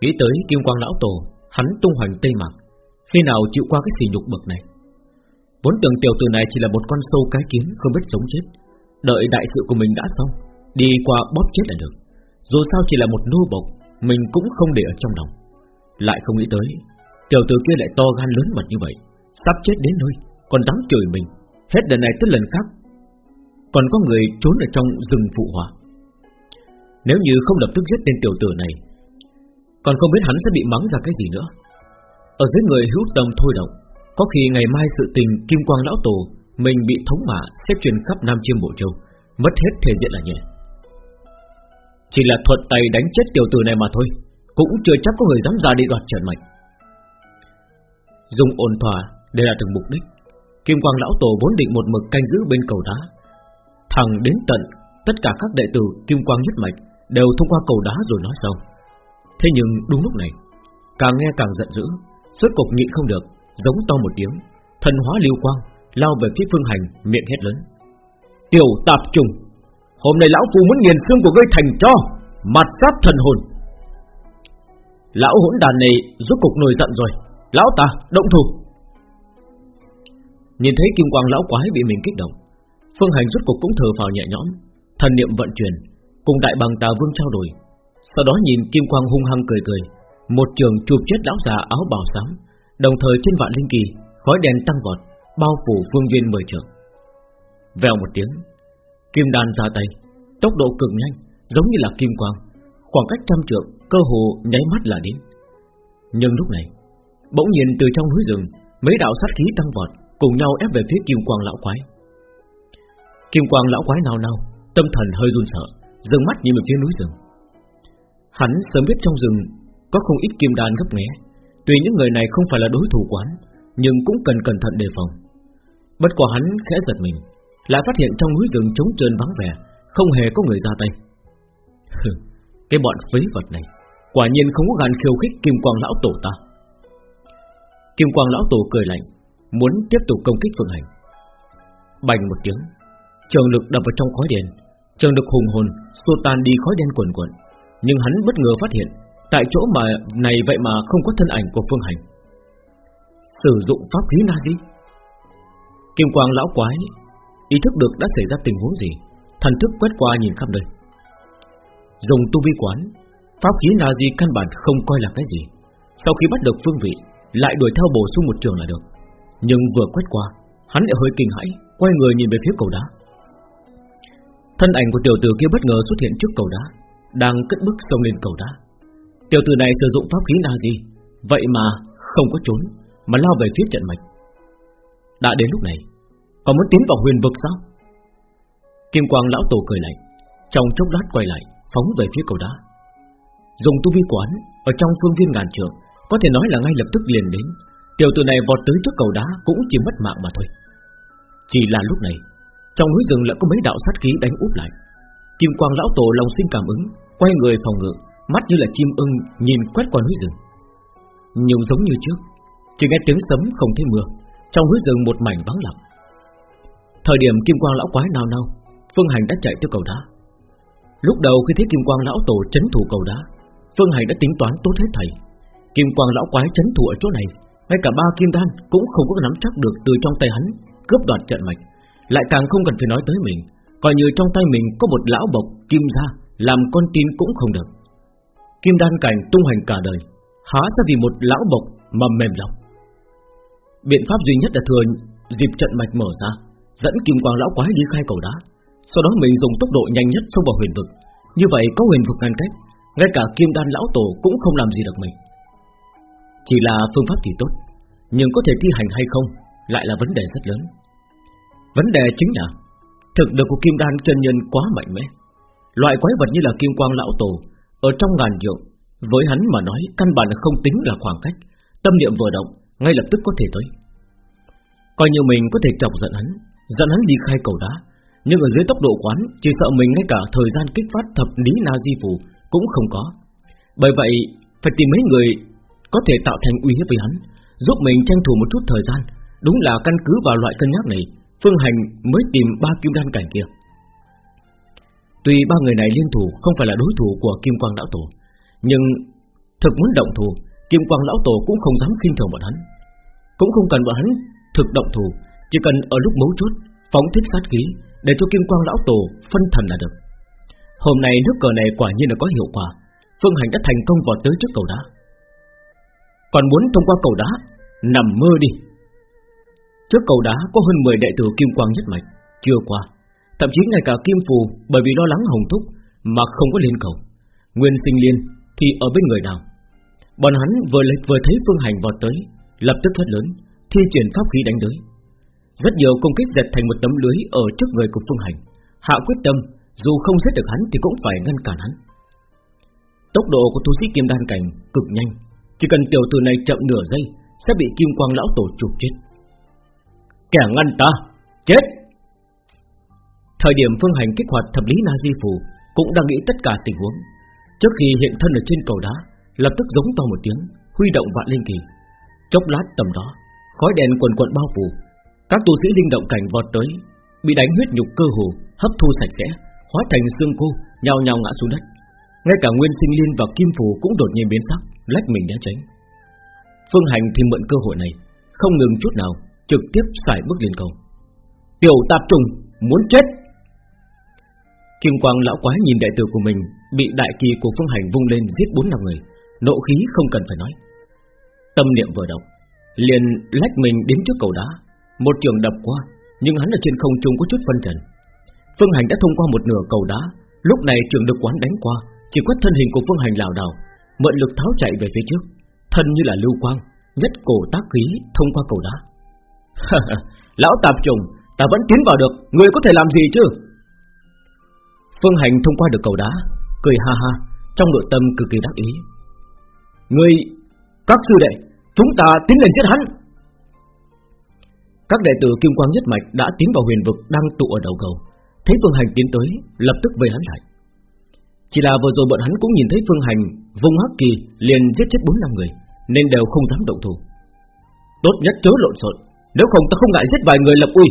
Nghĩ tới Kim Quang Lão Tổ, Hắn tung hoành Tây Mạc. Khi nào chịu qua cái xỉ nhục bậc này? Vốn tưởng tiểu tử này chỉ là một con sâu cái kiến, Không biết sống chết. Đợi đại sự của mình đã xong, Đi qua bóp chết là được. Dù sao chỉ là một nô bộc, Mình cũng không để ở trong lòng. Lại không nghĩ tới, Tiểu tử kia lại to gan lớn mật như vậy. Sắp chết đến nơi, Còn dám chửi mình. Hết lần này tới lần khác, Còn có người trốn ở trong rừng phụ hòa Nếu như không lập tức giết tên tiểu tử này còn không biết hắn sẽ bị mắng ra cái gì nữa. Ở dưới người hữu tâm thôi động, Có khi ngày mai sự tình Kim Quang Lão Tổ Mình bị thống mạ xếp truyền khắp Nam Chiêm Bộ Châu, Mất hết thể diện là nhẹ. Chỉ là thuận tay đánh chết tiểu tử này mà thôi, Cũng chưa chắc có người dám ra đi đoạt trận mạch Dùng ổn thỏa để đạt được mục đích, Kim Quang Lão Tổ vốn định một mực canh giữ bên cầu đá. Thẳng đến tận Tất cả các đệ tử Kim Quang nhất mạch Đều thông qua cầu đá rồi nói sau. Thế nhưng đúng lúc này, Càng nghe càng giận dữ, Suốt cục nhịn không được, Giống to một tiếng, Thần hóa lưu quang, Lao về phía phương hành, miệng hét lớn. Tiểu tạp trùng, Hôm nay lão phu muốn nghiền xương của ngươi thành cho Mặt sát thần hồn. Lão hỗn đàn này rốt cục nổi giận rồi, Lão ta, động thủ. Nhìn thấy kim quang lão quái bị mình kích động, Phương hành rốt cục cũng thở phào nhẹ nhõm, Thần niệm vận chuyển, Cùng đại bằng tà vương trao đổi sau đó nhìn kim quang hung hăng cười cười. Một trường chụp chết lão già áo bào xám, Đồng thời trên vạn linh kỳ, Khói đèn tăng vọt, Bao phủ phương viên mười trường. Vèo một tiếng, Kim đàn ra tay, Tốc độ cực nhanh, Giống như là kim quang, Khoảng cách trăm trượng, Cơ hồ nháy mắt là đến. Nhưng lúc này, Bỗng nhìn từ trong núi rừng, Mấy đạo sát khí tăng vọt, Cùng nhau ép về phía kim quang lão quái. Kim quang lão quái nào nào Tâm thần hơi run sợ, Dừng mắt nhìn về phía núi rừng. Hắn sớm biết trong rừng Có không ít kim đan gấp nghé. Tuy những người này không phải là đối thủ quán, Nhưng cũng cần cẩn thận đề phòng. Bất quả hắn khẽ giật mình, Lại phát hiện trong núi rừng trống trơn vắng vẻ, Không hề có người ra tay. Cái bọn phế vật này, Quả nhiên không có gan khiêu khích kim quang lão tổ ta. Kim quang lão tổ cười lạnh, Muốn tiếp tục công kích Phương Hành. Bành một tiếng, Trường lực đập vào trong khói đèn Trường lực hùng hồn xô tan đi khói đen quần quần nhưng hắn bất ngờ phát hiện, Tại chỗ mà này vậy mà không có thân ảnh của Phương Hành. Sử dụng pháp khí na gì Kim quang lão quái, Ý thức được đã xảy ra tình huống gì, Thần thức quét qua nhìn khắp nơi. Dùng tu vi quán, Pháp khí na di căn bản không coi là cái gì. Sau khi bắt được phương vị, Lại đuổi theo bổ sung một trường là được. Nhưng vừa quét qua, Hắn lại hơi kinh hãi, Quay người nhìn về phía cầu đá. Thân ảnh của tiểu tử kia bất ngờ xuất hiện trước cầu đá. Đang cất bước xông lên cầu đá. Tiểu tử này sử dụng pháp khí là gì? Vậy mà không có trốn, Mà lao về phía trận mạch. Đã đến lúc này, Còn muốn tiến vào huyền vực sao? Kim quang lão tổ cười lạnh, Trong chốc lát quay lại, Phóng về phía cầu đá. Dùng tu vi quán Ở trong phương viên ngàn trường Có thể nói là ngay lập tức liền đến. Tiểu tử này vọt tới trước cầu đá Cũng chỉ mất mạng mà thôi. Chỉ là lúc này, Trong núi rừng lại có mấy đạo sát khí đánh úp lại. Kim quang lão tổ lòng sinh cảm ứng Quay người phòng ngự Mắt như là chim ưng nhìn quét qua núi rừng. Nhưng giống như trước Chỉ nghe tiếng sấm không thấy mưa Trong núi rừng một mảnh vắng lặng. Thời điểm kim quang lão quái nào nào Phương Hành đã chạy tới cầu đá. Lúc đầu khi thấy kim quang lão tổ chấn thủ cầu đá Phương Hành đã tính toán tốt hết thầy. Kim quang lão quái chấn thủ ở chỗ này ngay cả ba kim đan cũng không có nắm chắc được từ trong tay hắn cướp đoạt trận mạch, lại càng không cần phải nói tới mình, coi như trong tay mình có một lão bộc kim gia làm con tin cũng không được. Kim đan cảnh tung hành cả đời, há sẽ vì một lão bộc mà mềm lòng. Biện pháp duy nhất là thừa dịp trận mạch mở ra, dẫn kim quang lão quái đi khai cầu đá, sau đó mình dùng tốc độ nhanh nhất xông vào huyền vực. Như vậy có huyền vực ngăn cách, ngay cả kim đan lão tổ cũng không làm gì được mình. Chỉ là phương pháp thì tốt Nhưng có thể thi hành hay không Lại là vấn đề rất lớn Vấn đề chính là Thực lực của kim đan chân nhân quá mạnh mẽ. Loại quái vật như là kim quang lão tổ Ở trong ngàn dặm Với hắn mà nói căn bản không tính là khoảng cách Tâm niệm vừa động Ngay lập tức có thể tới. Coi như mình có thể chọc giận hắn Dẫn hắn đi khai cầu đá Nhưng ở dưới tốc độ quán Chỉ sợ mình ngay cả thời gian kích phát thập lý na di phù Cũng không có. Bởi vậy phải tìm mấy người có thể tạo thành uy hiếp với hắn, giúp mình tranh thủ một chút thời gian. Đúng là căn cứ vào loại cân nhắc này, Phương Hành mới tìm ba kim đan cảnh kia. Tuy ba người này liên thủ không phải là đối thủ của Kim Quang Lão Tổ, nhưng Thực muốn động thủ Kim Quang Lão Tổ cũng không dám khinh thường bọn hắn. Cũng không cần bọn hắn thực động thủ Chỉ cần ở lúc mấu chốt Phóng thích sát khí Để cho Kim Quang Lão Tổ phân thần là được. Hôm nay nước cờ này quả nhiên là có hiệu quả Phương Hành đã thành công vọt tới trước cầu đá. Còn muốn thông qua cầu đá Nằm mơ đi. Trước cầu đá có hơn 10 đệ tử Kim Quang nhất mạch, Chưa qua. Thậm chí ngay cả Kim Phù, Bởi vì lo lắng hồng thúc Mà không có lên cầu. Nguyên sinh liên thì ở bên người nào? Bọn hắn vừa lệch vừa thấy Phương Hành vọt tới, Lập tức hét lớn, Thi triển pháp khí đánh tới. Rất nhiều công kích dệt thành một tấm lưới Ở trước người của Phương Hành. Hạ quyết tâm, dù không giết được hắn Thì cũng phải ngăn cản hắn. Tốc độ của tu sĩ kim đan cảnh cực nhanh. Chỉ cần tiểu tử này chậm nửa giây, Sẽ bị kim quang lão tổ chụp chết. Kẻ ngăn ta, Chết. Thời điểm phương hành kích hoạt thập lý na di phù Cũng đang nghĩ tất cả tình huống. Trước khi hiện thân ở trên cầu đá, Lập tức giống to một tiếng, Huy động vạn linh kỳ. Chốc lát tầm đó, Khói đèn quần quần bao phủ. Các tu sĩ linh động cảnh vọt tới, Bị đánh huyết nhục cơ hồ, Hấp thu sạch sẽ, Hóa thành xương cô Nhào nhào ngã xuống đất. Ngay cả Nguyên Sinh Liên và Kim Phù cũng đột nhiên biến sắc, Lách mình né tránh. Phương Hành thì mượn cơ hội này, Không ngừng chút nào Trực tiếp xài bước lên cầu. Tiểu tạp trùng Muốn chết. Kim Quang lão quái nhìn đệ tử của mình Bị đại kỳ của Phương Hành vung lên giết bốn năm người, Nộ khí không cần phải nói. Tâm niệm vừa động, Liền lách mình đến trước cầu đá. Một trường đập qua, Nhưng hắn ở trên không trung có chút phân trần Phương Hành đã thông qua một nửa cầu đá, Lúc này trường được quán đánh qua, Chỉ quét thân hình của Phương Hành lảo đảo, Mượn lực tháo chạy về phía trước. Thân như là lưu quang, Nhất cổ tác khí thông qua cầu đá. Lão tạp trùng, Ta vẫn tiến vào được. Người có thể làm gì chứ? Phương Hành thông qua được cầu đá, Cười ha ha, Trong nội tâm cực kỳ đắc ý. Người, Các sư đệ, Chúng ta tiến lên giết hắn. Các đệ tử Kim Quang Nhất Mạch đã tiến vào huyền vực đang tụ ở đầu cầu. Thấy Phương Hành tiến tới, Lập tức vây hắn lại. Chỉ là vừa rồi bọn hắn cũng nhìn thấy Phương Hành Vùng hắc kỳ liền giết chết bốn năm người, Nên đều không dám động thủ. Tốt nhất chớ lộn xộn. Nếu không ta không ngại giết vài người lập uy.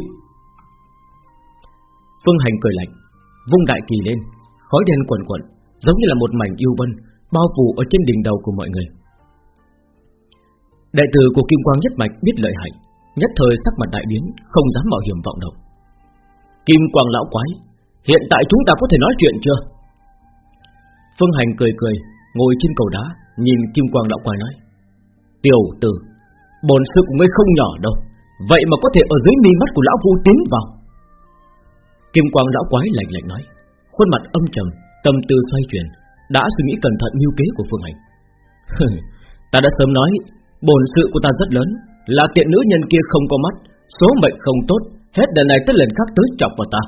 Phương Hành cười lạnh, Vung đại kỳ lên, Khói đen quẩn quẩn Giống như là một mảnh yêu vân, Bao phủ ở trên đỉnh đầu của mọi người. Đại tử của Kim Quang Nhất Mạch biết lợi hại, Nhất thời sắc mặt đại biến, Không dám mạo hiểm vọng động. Kim Quang Lão Quái, Hiện tại chúng ta có thể nói chuyện chưa? Phương Hành cười cười, Ngồi trên cầu đá, Nhìn Kim Quang Lão Quái nói, Tiểu tử Bồn sư của ngươi không nhỏ đâu. Vậy mà có thể ở dưới mi mắt của Lão Vu tiến vào. Kim Quang Lão Quái lạnh lạnh nói. Khuôn mặt âm trầm Tâm tư xoay chuyển Đã suy nghĩ cẩn thận mưu kế của Phương Hành. Ta đã sớm nói Bồn sự của ta rất lớn Là tiện nữ nhân kia không có mắt Số mệnh không tốt Hết lần này tới lần khác tới chọc vào ta.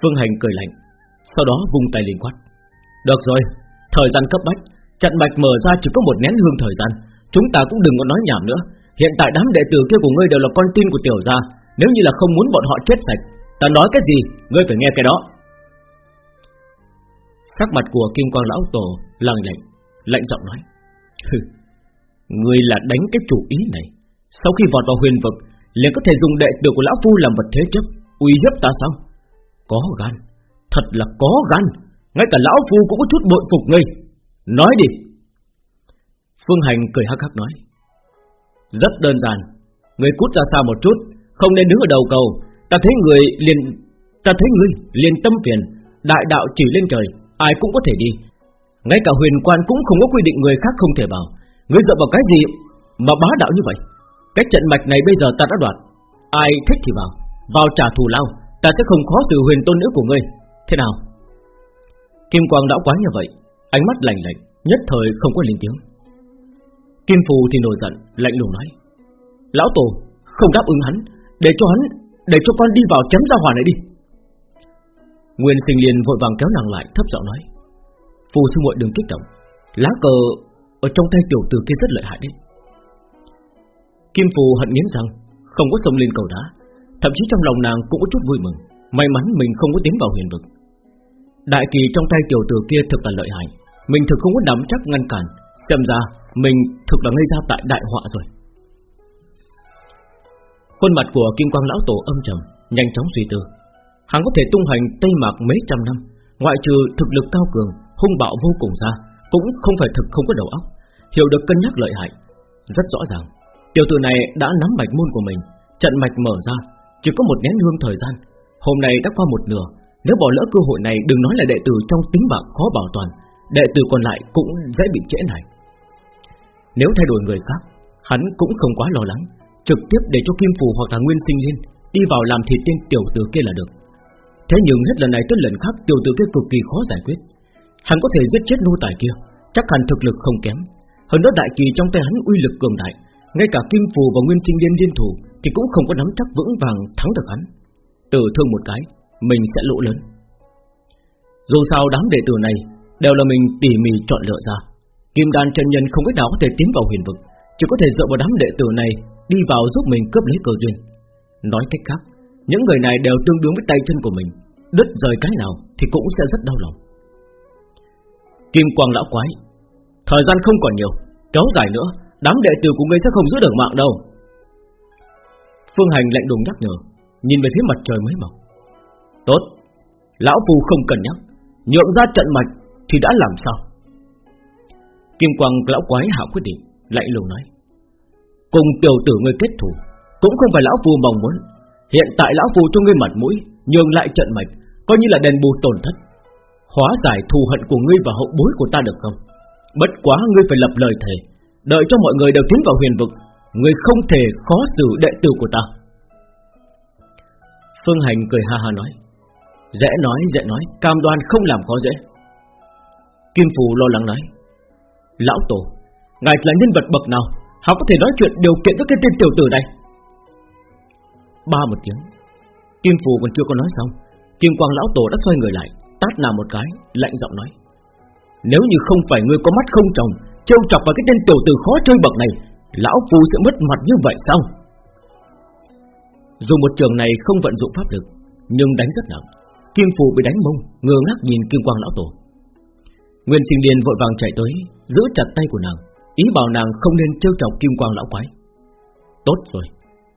Phương Hành cười lạnh Sau đó vung tay lên quát. Được rồi, thời gian cấp bách Trận bạch mở ra chỉ có một nén hương thời gian Chúng ta cũng đừng có nói nhảm nữa. Hiện tại đám đệ tử kia của ngươi đều là con tin của tiểu gia Nếu như là không muốn bọn họ chết sạch Ta nói cái gì, ngươi phải nghe cái đó Sắc mặt của Kim Quang Lão Tổ lặng lạnh Lạnh giọng nói Ngươi là đánh cái chủ ý này Sau khi vọt vào huyền vực liền có thể dùng đệ tử của lão phu làm vật thế chấp, uy hiếp ta sao? Có gan, thật là có gan, ngay cả lão phu cũng có chút bội phục ngươi. Nói đi. Phương Hành cười hắc hắc nói. Rất đơn giản, người cút ra xa một chút, không nên đứng ở đầu cầu. Ta thấy người liền, ta thấy người liền tâm phiền, đại đạo chỉ lên trời, ai cũng có thể đi. Ngay cả huyền quan cũng không có quy định người khác không thể vào. Ngươi dựa vào cái gì mà bá đạo như vậy? Cái trận mạch này bây giờ ta đã đoạt Ai thích thì vào Vào trả thù lao Ta sẽ không khó xử huyền tôn nữ của ngươi Thế nào Kim quang đã quá như vậy Ánh mắt lạnh lạnh Nhất thời không có lên tiếng Kim phù thì nổi giận Lạnh lùng nói. Lão tổ không đáp ứng hắn Để cho hắn Để cho con đi vào chém ra hỏa này đi. Nguyên sinh liền vội vàng kéo nàng lại Thấp giọng nói. Phù sư muội đừng kích động Lá cờ ở trong tay tiểu tử kia rất lợi hại đấy. Kim Phù hận nghiến rằng, Không có sông lên cầu đá Thậm chí trong lòng nàng cũng có chút vui mừng May mắn mình không có tiến vào huyền vực. Đại kỳ trong tay tiểu tử kia thực là lợi hại Mình thực không có nắm chắc ngăn cản Xem ra mình thực là gây ra tại đại họa rồi. Khuôn mặt của Kim Quang Lão Tổ âm trầm, Nhanh chóng suy tư. Hắn có thể tung hành Tây Mạc mấy trăm năm, Ngoại trừ thực lực cao cường, Hung bạo vô cùng ra, Cũng không phải thực không có đầu óc. Hiểu được cân nhắc lợi hại, Rất rõ ràng. Tiểu tử này đã nắm mạch môn của mình, Trận mạch mở ra, Chỉ có một nén hương thời gian. Hôm nay đã qua một nửa, Nếu bỏ lỡ cơ hội này, đừng nói là đệ tử trong tính mạng khó bảo toàn, Đệ tử còn lại cũng dễ bị trễ này nếu thay đổi người khác, Hắn cũng không quá lo lắng, Trực tiếp để cho Kim Phù hoặc là Nguyên Sinh Liên Đi vào làm thịt tên tiểu tử kia là được. Thế nhưng hết lần này tới lần khác, Tiểu tử kia cực kỳ khó giải quyết. Hắn có thể giết chết nô tài kia, Chắc hẳn thực lực không kém. Hơn nữa đại kỳ trong tay hắn uy lực cường đại, Ngay cả Kim Phù và Nguyên Sinh Liên liên thủ Thì cũng không có nắm chắc vững vàng thắng được hắn. Tử thương một cái, Mình sẽ lỗ lớn. Dù sao đám đệ tử này Đều là mình tỉ mỉ chọn lựa ra. Kim đan chân nhân không cách nào có thể tiến vào huyền vực, Chỉ có thể dựa vào đám đệ tử này Đi vào giúp mình cướp lấy cơ duyên. Nói cách khác, Những người này đều tương đương với tay chân của mình, Đứt rời cái nào thì cũng sẽ rất đau lòng. Kim quang lão quái, Thời gian không còn nhiều, Kéo dài nữa, Đám đệ tử của ngươi sẽ không giữ được mạng đâu. Phương Hành lạnh đùng nhắc nhở, Nhìn về phía mặt trời mới mọc. Tốt, Lão Phu không cần nhắc, Nhượng ra trận mạch thì đã làm sao? Kim quang lão quái hạ quyết định, Lạnh lùng nói. Cùng tiểu tử ngươi kết thủ Cũng không phải lão phu mong muốn. Hiện tại lão phu cho ngươi mặt mũi, Nhường lại trận mạch, Coi như là đền bù tổn thất. Hóa giải thù hận của ngươi và hậu bối của ta được không? Bất quá ngươi phải lập lời thề, Đợi cho mọi người đều tiến vào huyền vực, Ngươi không thể khó xử đệ tử của ta. Phương Hành cười ha ha nói. Dễ nói dễ nói, Cam đoan không làm khó dễ. Kim Phù lo lắng nói. Lão Tổ, Ngài là nhân vật bậc nào? Hắn có thể nói chuyện điều kiện với cái tên tiểu tử này? Ba một tiếng. Kim Phù còn chưa có nói xong, Kim Quang Lão Tổ đã xoay người lại, Tát nào một cái, Lạnh giọng nói. Nếu như không phải ngươi có mắt không trồng, Trêu chọc vào cái tên tiểu tử khó chơi bậc này, Lão phù sẽ mất mặt như vậy sao? Dù một trường này không vận dụng pháp lực, Nhưng đánh rất nặng. Kim Phù bị đánh mông, Ngơ ngác nhìn Kim Quang Lão Tổ. Nguyên Sinh Điền vội vàng chạy tới, Giữ chặt tay của nàng, Ý bảo nàng không nên trêu chọc Kim Quang Lão Quái. Tốt rồi,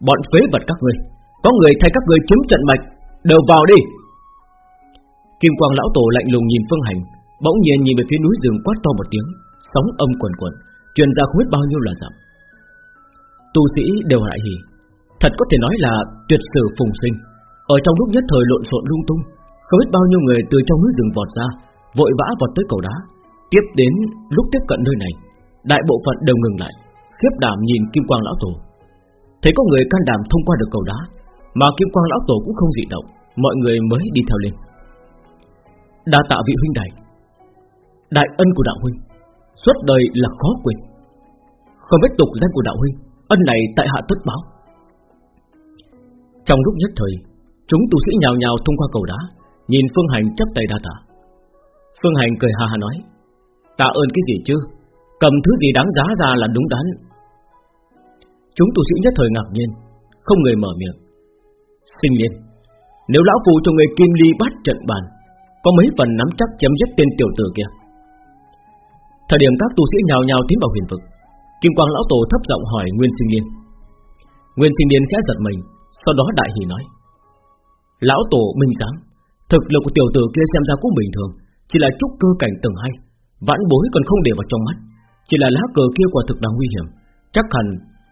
Bọn phế vật các ngươi, Có người thay các ngươi chiếm trận mạch, Đều vào đi. Kim Quang Lão Tổ lạnh lùng nhìn Phương Hành, Bỗng nhiên nhìn về phía núi rừng quát to một tiếng, Sóng âm quần quần, Truyền ra không biết bao nhiêu là dặm Tu sĩ đều hại hỉ, Thật có thể nói là tuyệt sử phùng sinh. Ở trong lúc nhất thời lộn xộn lung tung, Không biết bao nhiêu người từ trong núi rừng vọt ra Vội vã vọt tới cầu đá. Tiếp đến, lúc tiếp cận nơi này, Đại bộ phận đều ngừng lại, Khiếp đảm nhìn Kim Quang Lão Tổ. Thấy có người can đảm thông qua được cầu đá, Mà Kim Quang Lão Tổ cũng không dị động, Mọi người mới đi theo lên. Đa tạ vị huynh đại Đại ân của đạo huynh, Suốt đời là khó quên. Không biết tục danh của đạo huynh, Ân này tại hạ tất báo. Trong lúc nhất thời, Chúng tu sĩ nhào nhào thông qua cầu đá, Nhìn Phương Hành chấp tay đa tạ. Phương Hành cười ha ha nói Tạ ơn cái gì chứ? Cầm thứ gì đáng giá ra là đúng đắn. Chúng tu sĩ nhất thời ngạc nhiên, Không người mở miệng. Sinh liên Nếu lão phù cho người kim ly bắt trận bàn, Có mấy phần nắm chắc chém giết tên tiểu tử kia? Thời điểm các tu sĩ nhào nhào tiến vào huyền vực, Kim quang lão tổ thấp giọng hỏi Nguyên sinh liên Nguyên sinh liên khẽ giật mình, Sau đó đại hỉ nói, Lão tổ minh giám, Thực lực của tiểu tử kia xem ra cũng bình thường chỉ là trúc cơ cảnh tầng hai, Vãn bối còn không để vào trong mắt. Chỉ là lá cờ kia quả thực đang nguy hiểm. Chắc hẳn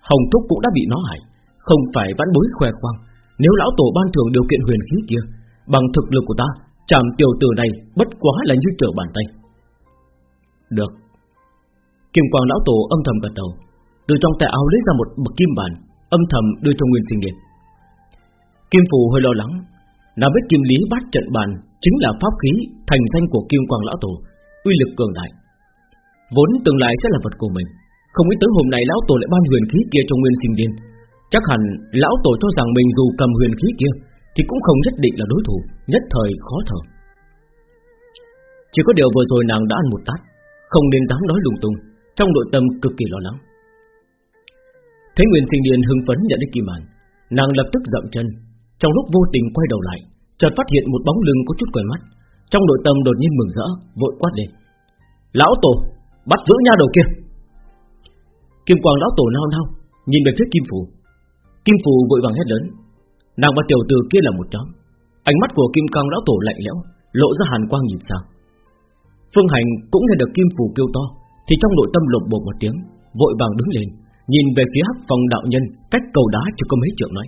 Hồng Thúc cũng đã bị nó hại. Không phải vãn bối khoe khoang. Nếu lão tổ ban thường điều kiện huyền khí kia, Bằng thực lực của ta Chạm tiểu tử này bất quá là như trở bàn tay. Được. Kim quang lão tổ âm thầm gật đầu. Từ trong tay áo lấy ra một bậc kim bản Âm thầm đưa cho Nguyên sinh điện. Kim phù hơi lo lắng. Nào biết kim lý bát trận bàn Chính là pháp khí thành danh của kim quang lão tổ, Uy lực cường đại. Vốn tương lai sẽ là vật của mình, Không nghĩ tới hôm nay lão tổ lại ban huyền khí kia cho Nguyên sinh điên. Chắc hẳn lão tổ cho rằng mình dù cầm huyền khí kia Thì cũng không nhất định là đối thủ, Nhất thời khó thở. Chỉ có điều vừa rồi nàng đã ăn một tát, Không nên dám nói lung tung, Trong nội tâm cực kỳ lo lắng. Thấy Nguyên sinh điên hưng phấn nhận được kim màn, Nàng lập tức dậm chân, Trong lúc vô tình quay đầu lại chợt phát hiện một bóng lưng có chút quen mắt. Trong nội tâm đột nhiên mừng rỡ, Vội quát lên. Lão tổ, bắt giữ nha đầu kia. Kim quang lão tổ nao nao, Nhìn về phía Kim Phù Kim Phù vội vàng hét lớn. Nàng và tiểu tử kia là một nhóm. Ánh mắt của Kim quang lão tổ lạnh lẽo, Lộ ra hàn quang nhìn sang Phương Hành cũng nghe được kim phù kêu to, Thì trong nội tâm lột bột một tiếng, Vội vàng đứng lên, Nhìn về phía hắc phòng đạo nhân Cách cầu đá chưa có mấy trượng nói.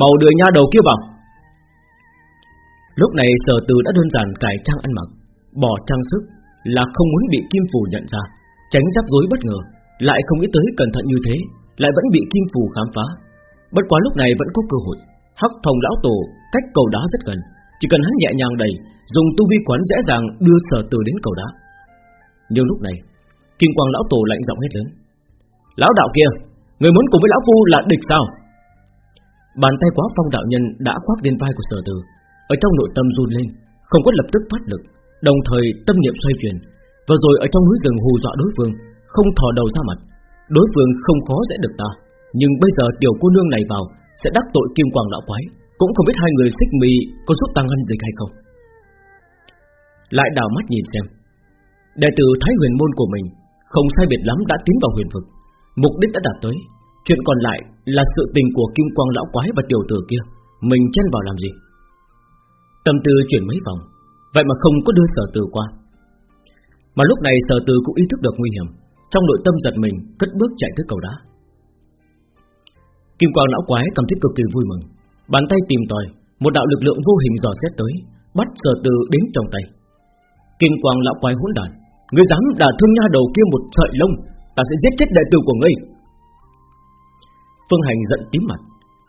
Màu đưa nha đầu kia vào. Lúc này sở từ đã đơn giản cải trang ăn mặc, Bỏ trang sức, Là không muốn bị kim phù nhận ra, Tránh rắc rối bất ngờ. Lại không nghĩ tới cẩn thận như thế, Lại vẫn bị kim phù khám phá. Bất quá lúc này vẫn có cơ hội. Hắc phòng lão tổ cách cầu đá rất gần, Chỉ cần hắn nhẹ nhàng đầy Dùng tu vi quán dễ dàng đưa sở từ đến cầu đá. Nhưng lúc này, Kim quang lão tổ lạnh giọng hết lớn, Lão đạo kia, Người muốn cùng với lão phu là địch sao? Bàn tay quá phong đạo nhân đã khoác lên vai của sở từ ở trong nội tâm run lên, Không có lập tức phát lực, Đồng thời tâm niệm xoay chuyển. Và rồi ở trong núi rừng hù dọa đối phương, Không thò đầu ra mặt. Đối phương không khó dễ được ta, Nhưng bây giờ tiểu cô nương này vào, Sẽ đắc tội kim quang lão quái, Cũng không biết hai người xích mì có giúp tăng ngăn dịch hay không. Lại đào mắt nhìn xem, Đệ tử Thái huyền môn của mình Không sai biệt lắm đã tiến vào huyền vực. Mục đích đã đạt tới, Chuyện còn lại là sự tình của kim quang lão quái và tiểu tử kia, Mình chen vào làm gì? Tâm tư chuyển mấy vòng. Vậy mà không có đưa sở từ qua. Mà lúc này sở từ cũng ý thức được nguy hiểm. Trong nội tâm giật mình, Cất bước chạy tới cầu đá. Kim quang lão quái cảm thấy cực kỳ vui mừng. Bàn tay tìm tòi, Một đạo lực lượng vô hình dò xét tới, Bắt sở từ đến trong tay. Kim quang lão quái hỗn đản. Ngươi dám đả thương nha đầu kia một sợi lông, Ta sẽ giết chết đệ tử của ngươi. Phương Hành giận tím mặt.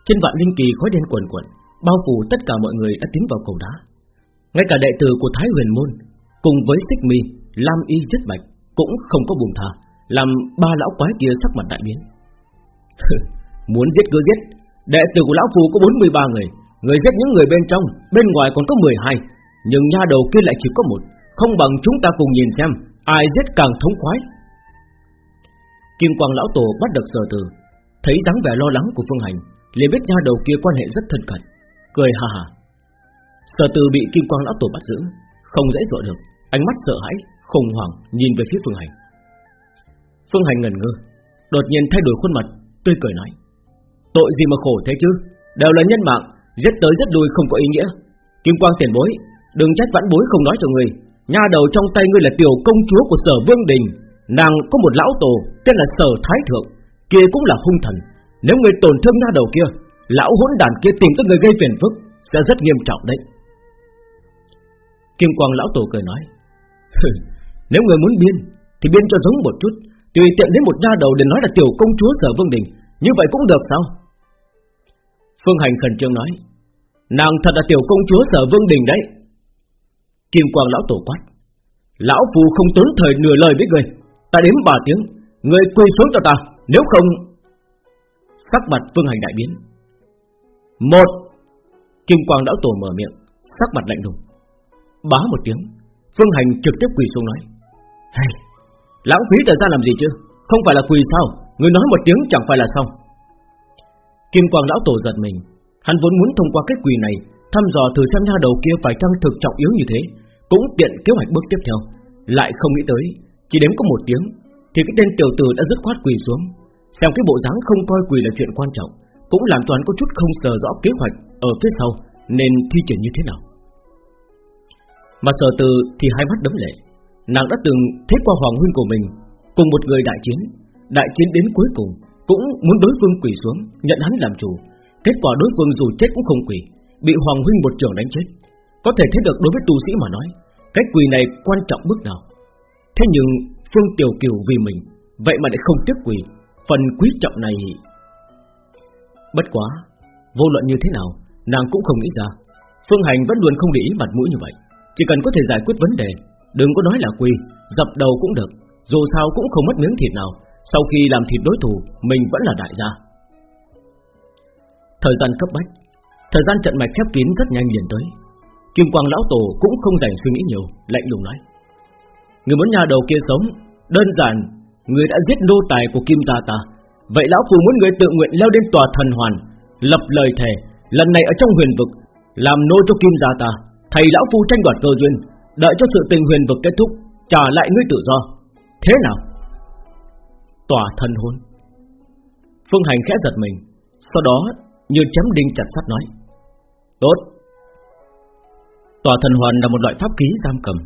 Trên vạn linh kỳ khói đen quần quần. Bao phủ tất cả mọi người đã tiến vào cầu đá. Ngay cả đệ tử của Thái huyền môn, Cùng với xích mi, Lam y chất bạch Cũng không có buồn thà Làm ba lão quái kia sắc mặt đại biến. Muốn giết cứ giết. Đệ tử của lão phù có 43 người Người giết những người bên trong, Bên ngoài còn có 12 Nhưng nha đầu kia lại chỉ có một, Không bằng chúng ta cùng nhìn xem Ai giết càng thống khoái. Kim Quang Lão Tổ bắt được giờ từ Thấy dáng vẻ lo lắng của Phương Hành, liền biết nha đầu kia quan hệ rất thân cận. Cười hà hà Sở từ bị Kim Quang Lão Tổ bắt giữ Không dễ dội được. Ánh mắt sợ hãi, khủng hoảng nhìn về phía Phương Hành. Phương Hành ngẩn ngơ Đột nhiên thay đổi khuôn mặt Tươi cười nói Tội gì mà khổ thế chứ? Đều là nhân mạng Giết tới giết đuôi không có ý nghĩa. Kim Quang tiền bối Đừng trách vãn bối không nói cho người. Nha đầu trong tay ngươi là tiểu công chúa của sở Vương Đình. Nàng có một lão tổ Tên là sở Thái Thượng Kia cũng là hung thần. Nếu người tổn thương nha đầu kia Lão hỗn đàn kia tìm tới người gây phiền phức Sẽ rất nghiêm trọng đấy. Kim Quang lão tổ cười nói Nếu người muốn biên Thì biên cho giống một chút, Tùy tiện đến một nha đầu để nói là tiểu công chúa sở vương đình, Như vậy cũng được sao? Phương Hành khẩn trương nói, Nàng thật là tiểu công chúa sở vương đình đấy. Kim Quang lão tổ quát, Lão phù không tốn thời nửa lời với người, Ta đếm ba tiếng, Người quỳ xuống cho ta, Nếu không Sắc mặt Phương Hành đại biến một, Kim Quang lão tổ mở miệng, Sắc mặt lạnh lùng. Bá một tiếng, Phương Hành trực tiếp quỳ xuống nói. Hay Lãng phí thời gian làm gì chứ? Không phải là quỳ sao? Người nói một tiếng chẳng phải là xong. Kim Quang lão tổ giật mình. Hắn vốn muốn thông qua cái quỳ này Thăm dò thử xem nha đầu kia phải chăng thực trọng yếu như thế, Cũng tiện kế hoạch bước tiếp theo. Lại không nghĩ tới, Chỉ đếm có một tiếng, Thì cái tên tiểu tử đã dứt khoát quỳ xuống. Xem cái bộ dáng không coi quỳ là chuyện quan trọng. Cũng làm toán có chút không sờ rõ kế hoạch Ở phía sau Nên thi triển như thế nào. Mà sở từ thì hai mắt đấm lệ, Nàng đã từng thấy qua hoàng huynh của mình Cùng một người đại chiến Đại chiến đến cuối cùng Cũng muốn đối phương quỳ xuống, Nhận hắn làm chủ. Kết quả đối phương dù chết cũng không quỳ, Bị hoàng huynh một trường đánh chết. Có thể thấy được đối với tu sĩ mà nói, Cái quỳ này quan trọng bước nào. Thế nhưng Phương Tiểu Kiều vì mình, Vậy mà lại không tiếc quỳ. Phần quý trọng này Bất quá, Vô luận như thế nào, Nàng cũng không nghĩ ra. Phương Hành vẫn luôn không để ý mặt mũi như vậy. Chỉ cần có thể giải quyết vấn đề, Đừng có nói là quỳ, Dập đầu cũng được. Dù sao cũng không mất miếng thịt nào. Sau khi làm thịt đối thủ, Mình vẫn là đại gia. Thời gian cấp bách, Thời gian trận mạch khép kín rất nhanh liền tới. Kim Quang Lão Tổ cũng không dành suy nghĩ nhiều, Lạnh lùng nói. Người muốn nhà đầu kia sống, Đơn giản, Người đã giết nô tài của Kim gia ta Vậy Lão Phù muốn người tự nguyện leo lên tòa thần hoàn, Lập lời thề, Lần này ở trong huyền vực, Làm nô cho Kim gia ta, Thầy Lão Phu tranh đoạt cơ duyên, Đợi cho sự tình huyền vực kết thúc, Trả lại ngươi tự do. Thế nào? Tòa thần hôn. Phương Hành khẽ giật mình, Sau đó như chấm đinh chặt sắt nói, Tốt. Tòa thần hoàn là một loại pháp khí giam cầm,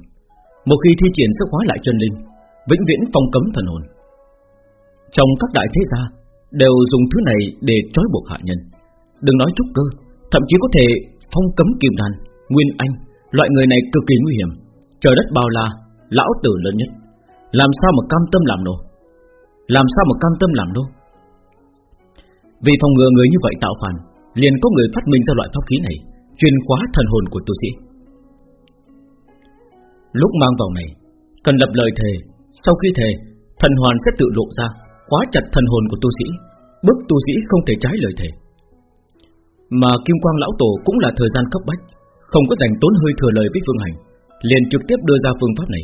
Một khi thi triển sẽ hóa lại chân linh, Vĩnh viễn phong cấm thần hồn. Trong các đại thế gia Đều dùng thứ này để trói buộc hạ nhân. Đừng nói trúc cơ, Thậm chí có thể phong cấm kim đàn Nguyên anh, Loại người này cực kỳ nguy hiểm. Trời đất bao la, Lão tử lớn nhất. Làm sao mà cam tâm làm nô? Làm sao mà cam tâm làm nô? Vì phòng ngừa người như vậy tạo phản, Liền có người phát minh ra loại pháp khí này, Truyền khóa thần hồn của tu sĩ. Lúc mang vào này, Cần lập lời thề, Sau khi thề, Thần hoàn sẽ tự lộ ra Khóa chặt thần hồn của tu sĩ, Bức tu sĩ không thể trái lời thề. Mà Kim Quang Lão Tổ cũng là thời gian cấp bách, Không có dành tốn hơi thừa lời với Phương Hành, liền trực tiếp đưa ra phương pháp này.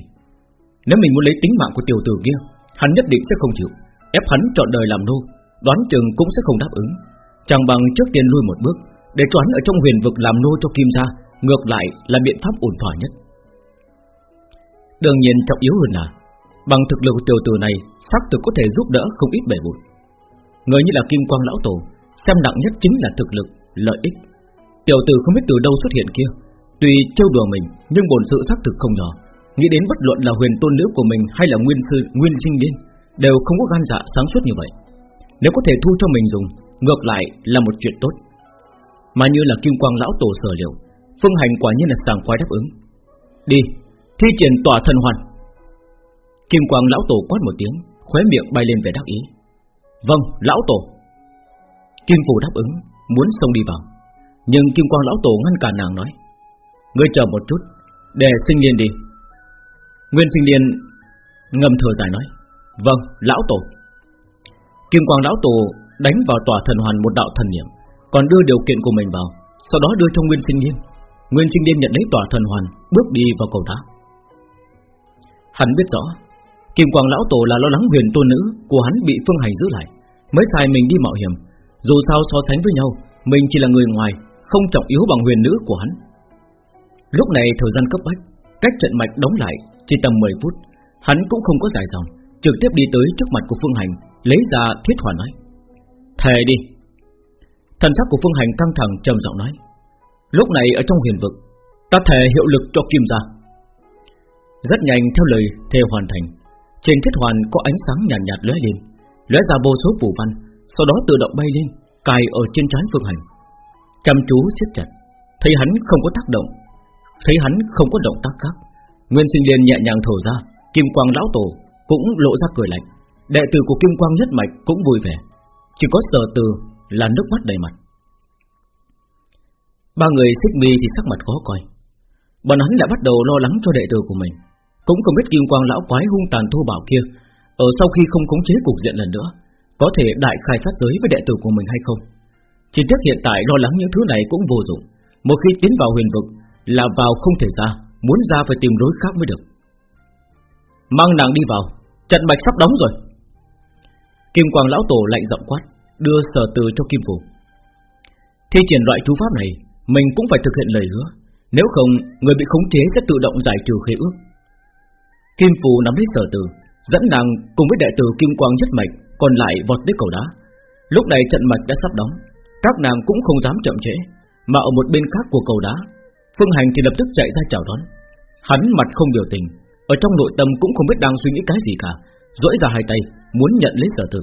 Nếu mình muốn lấy tính mạng của tiểu tử kia, Hắn nhất định sẽ không chịu, Ép hắn chọn đời làm nô, Đoán chừng cũng sẽ không đáp ứng. Chẳng bằng trước tiên lui một bước, Để cho hắn ở trong huyền vực làm nô cho Kim gia, Ngược lại là biện pháp ổn thỏa nhất. Đương nhiên trọng yếu hơn là Bằng thực lực của tiểu tử này xác thực có thể giúp đỡ không ít bể bụi. Người như là Kim Quang Lão Tổ Xem nặng nhất chính là thực lực, lợi ích. Tiểu tử không biết từ đâu xuất hiện kia. Tuy trêu đùa mình Nhưng bổn sự xác thực không nhỏ. Nghĩ đến bất luận là huyền tôn nữ của mình Hay là nguyên sư, nguyên sinh liên Đều không có gan dạ sáng suốt như vậy. Nếu có thể thu cho mình dùng Ngược lại là một chuyện tốt. Mà như là kim quang lão tổ sở liệu Phương hành quả nhiên là sàng khoái đáp ứng. Đi, thi triển tỏa thần hoàn. Kim quang lão tổ quát một tiếng Khóe miệng bay lên vẻ đắc ý. Vâng, lão tổ. Kim phủ đáp ứng Muốn xông đi vào. Nhưng kim quang lão tổ ngăn cản nàng nói Ngươi chờ một chút Để sinh liên đi. Nguyên sinh liên ngầm thở dài nói Vâng, lão tổ. Kim quang lão tổ đánh vào tòa thần hoàn một đạo thần niệm Còn đưa điều kiện của mình vào Sau đó đưa cho Nguyên sinh liên Nguyên sinh liên nhận lấy tòa thần hoàn Bước đi vào cầu đá Hắn biết rõ Kim quang lão tổ là lo lắng huyền tôn nữ Của hắn bị phương hành giữ lại, Mới sai mình đi mạo hiểm. Dù sao so sánh với nhau, Mình chỉ là người ngoài, Không trọng yếu bằng huyền nữ của hắn. Lúc này thời gian cấp bách, Cách trận mạch đóng lại Chỉ tầm 10 phút. Hắn cũng không có dài dòng, Trực tiếp đi tới trước mặt của Phương Hành, Lấy ra thiết hoàn nói, Thề đi. Thần sắc của Phương Hành căng thẳng trầm giọng nói, Lúc này ở trong huyền vực, Ta thề hiệu lực cho kim gia. Rất nhanh theo lời thề hoàn thành trên thiết hoàn có ánh sáng nhàn nhạt, nhạt lóe lên lóe ra vô số phù văn Sau đó tự động bay lên Cài ở trên trán Phương Hành. Chăm chú siết chặt Thấy hắn không có tác động Thấy hắn không có động tác khác. Nguyên sinh liền nhẹ nhàng thở ra Kim quang lão tổ cũng lộ ra cười lạnh. Đệ tử của Kim quang nhất mạch cũng vui vẻ Chỉ có sở từ là nước mắt đầy mặt. Ba người xích mi thì sắc mặt khó coi. Bọn hắn đã bắt đầu lo lắng cho đệ tử của mình. Cũng không biết kim quang lão quái hung tàn thô bạo kia, Ở sau khi không khống chế cục diện lần nữa, Có thể đại khai sát giới với đệ tử của mình hay không? Chỉ tiếc hiện tại lo lắng những thứ này cũng vô dụng, Một khi tiến vào huyền vực là vào không thể ra, Muốn ra phải tìm lối khác mới được. Mang nàng đi vào, Trận bạch sắp đóng rồi. Kim Quang Lão Tổ lạnh giọng quát, Đưa sở từ cho Kim phủ Thi triển loại chú pháp này, Mình cũng phải thực hiện lời hứa, Nếu không, người bị khống chế sẽ tự động giải trừ khế ước. Kim Phù nắm lấy sở từ, Dẫn nàng cùng với đệ tử Kim Quang nhất mạch, Còn lại vọt tới cầu đá. Lúc này trận mạch đã sắp đóng, Các nàng cũng không dám chậm trễ, Mà ở một bên khác của cầu đá, Phương Hành thì lập tức chạy ra chào đón. Hắn mặt không biểu tình, Ở trong nội tâm cũng không biết đang suy nghĩ cái gì cả, duỗi ra hai tay, Muốn nhận lấy sở từ.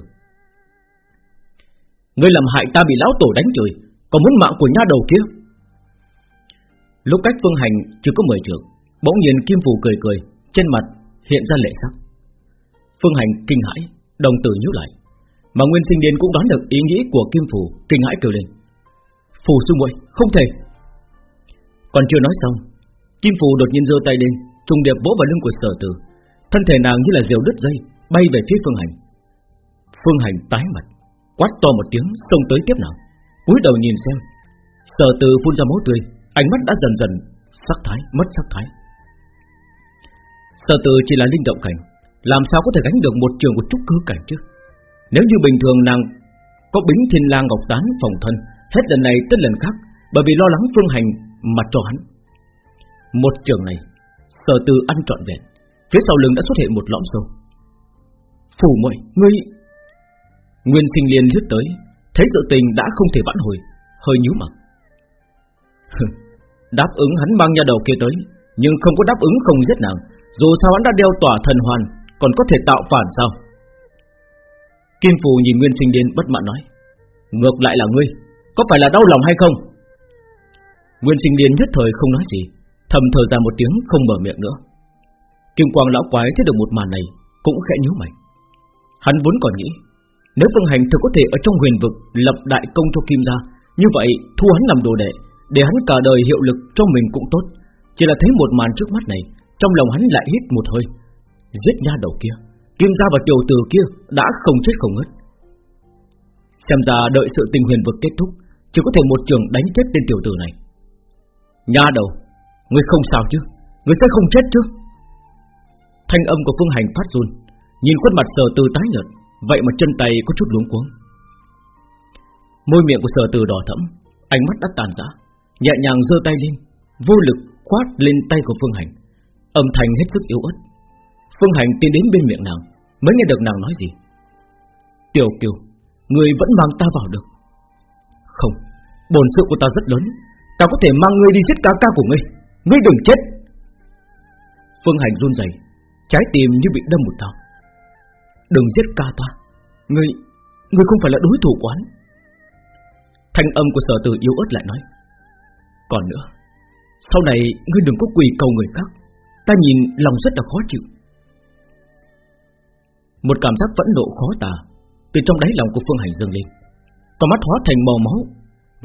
Ngươi làm hại ta bị lão tổ đánh chửi Còn muốn mạng của nha đầu kia? Lúc cách Phương Hành chưa có mười trường Bỗng nhiên Kim Phù cười cười, Trên mặt hiện ra lệ sắc. Phương Hành kinh hãi, Đồng tử nhíu lại, Mà Nguyên Sinh Điên cũng đoán được ý nghĩ của Kim Phù Kinh hãi kêu lên. Phù sư muội, không thể. Còn chưa nói xong, Kim Phù đột nhiên giơ tay lên, Trùng điệp vỗ vào lưng của sở tử. Thân thể nàng như là diều đứt dây, Bay về phía Phương Hành. Phương Hành tái mặt, Quát to một tiếng, xông tới tiếp nào cúi đầu nhìn xem, Sở tử phun ra máu tươi, Ánh mắt đã dần dần sắc thái, mất sắc thái. Sở tử chỉ là linh động cảnh Làm sao có thể gánh được một trường của trúc cơ cảnh chứ Nếu như bình thường nàng Có bính thiên lang ngọc tán phòng thân Hết lần này tới lần khác Bởi vì lo lắng Phương Hành mà cho hắn. Một trường này, sở từ ăn trọn vẹn, phía sau lưng đã xuất hiện một lõm sâu. Phủ muội, ngươi Nguyên Sinh Liên lướt tới, thấy sự tình đã không thể vãn hồi, hơi nhíu mặt. đáp ứng hắn mang nha đầu kia tới, nhưng không có đáp ứng không giết nàng, dù sao hắn đã đeo tỏa thần hoàn, Còn có thể tạo phản sao? Kim Phù nhìn Nguyên Sinh Điên bất mãn nói, Ngược lại là ngươi, Có phải là đau lòng hay không? Nguyên Sinh Điên nhất thời không nói gì, Thầm thở ra một tiếng không mở miệng nữa. Kim Quang lão quái thấy được một màn này, Cũng khẽ nhíu mày. Hắn vốn còn nghĩ, Nếu Phương Hành thực có thể ở trong huyền vực Lập đại công cho Kim gia, Như vậy thu hắn làm đồ đệ, Để hắn cả đời hiệu lực cho mình cũng tốt. Chỉ là thấy một màn trước mắt này trong lòng hắn lại hít một hơi. Giết nha đầu kia. Kim gia và tiểu tử kia đã không chết không ngất. Xem ra đợi sự tình huyền vực kết thúc, Chỉ có thể một trường đánh chết tên tiểu tử này. Nha đầu Người không sao chứ? Người sẽ không chết chứ? Thanh âm của Phương Hành phát run, Nhìn khuôn mặt sở từ tái nhợt, Vậy mà chân tay có chút luống cuống. Môi miệng của sở từ đỏ thẫm, Ánh mắt đã tàn rã Nhẹ nhàng giơ tay lên, Vô lực quát lên tay của Phương Hành. Âm thanh hết sức yếu ớt. Phương Hành tiến đến bên miệng nàng Mới nghe được nàng nói gì. Tiểu Kiều Người vẫn mang ta vào được. Không Bổn sự của ta rất lớn Ta có thể mang ngươi đi giết ca ca của ngươi. Ngươi đừng chết. Phương Hành run rẩy, Trái tim như bị đâm một đau. Đừng giết ca ta Ngươi Ngươi không phải là đối thủ của hắn. Thanh âm của sở tử yếu ớt lại nói. Còn nữa Sau này ngươi đừng có quỳ cầu người khác. Ta nhìn lòng rất là khó chịu. Một cảm giác vẫn nộ khó tả Từ trong đáy lòng của Phương Hành dâng lên. Con mắt hóa thành màu máu,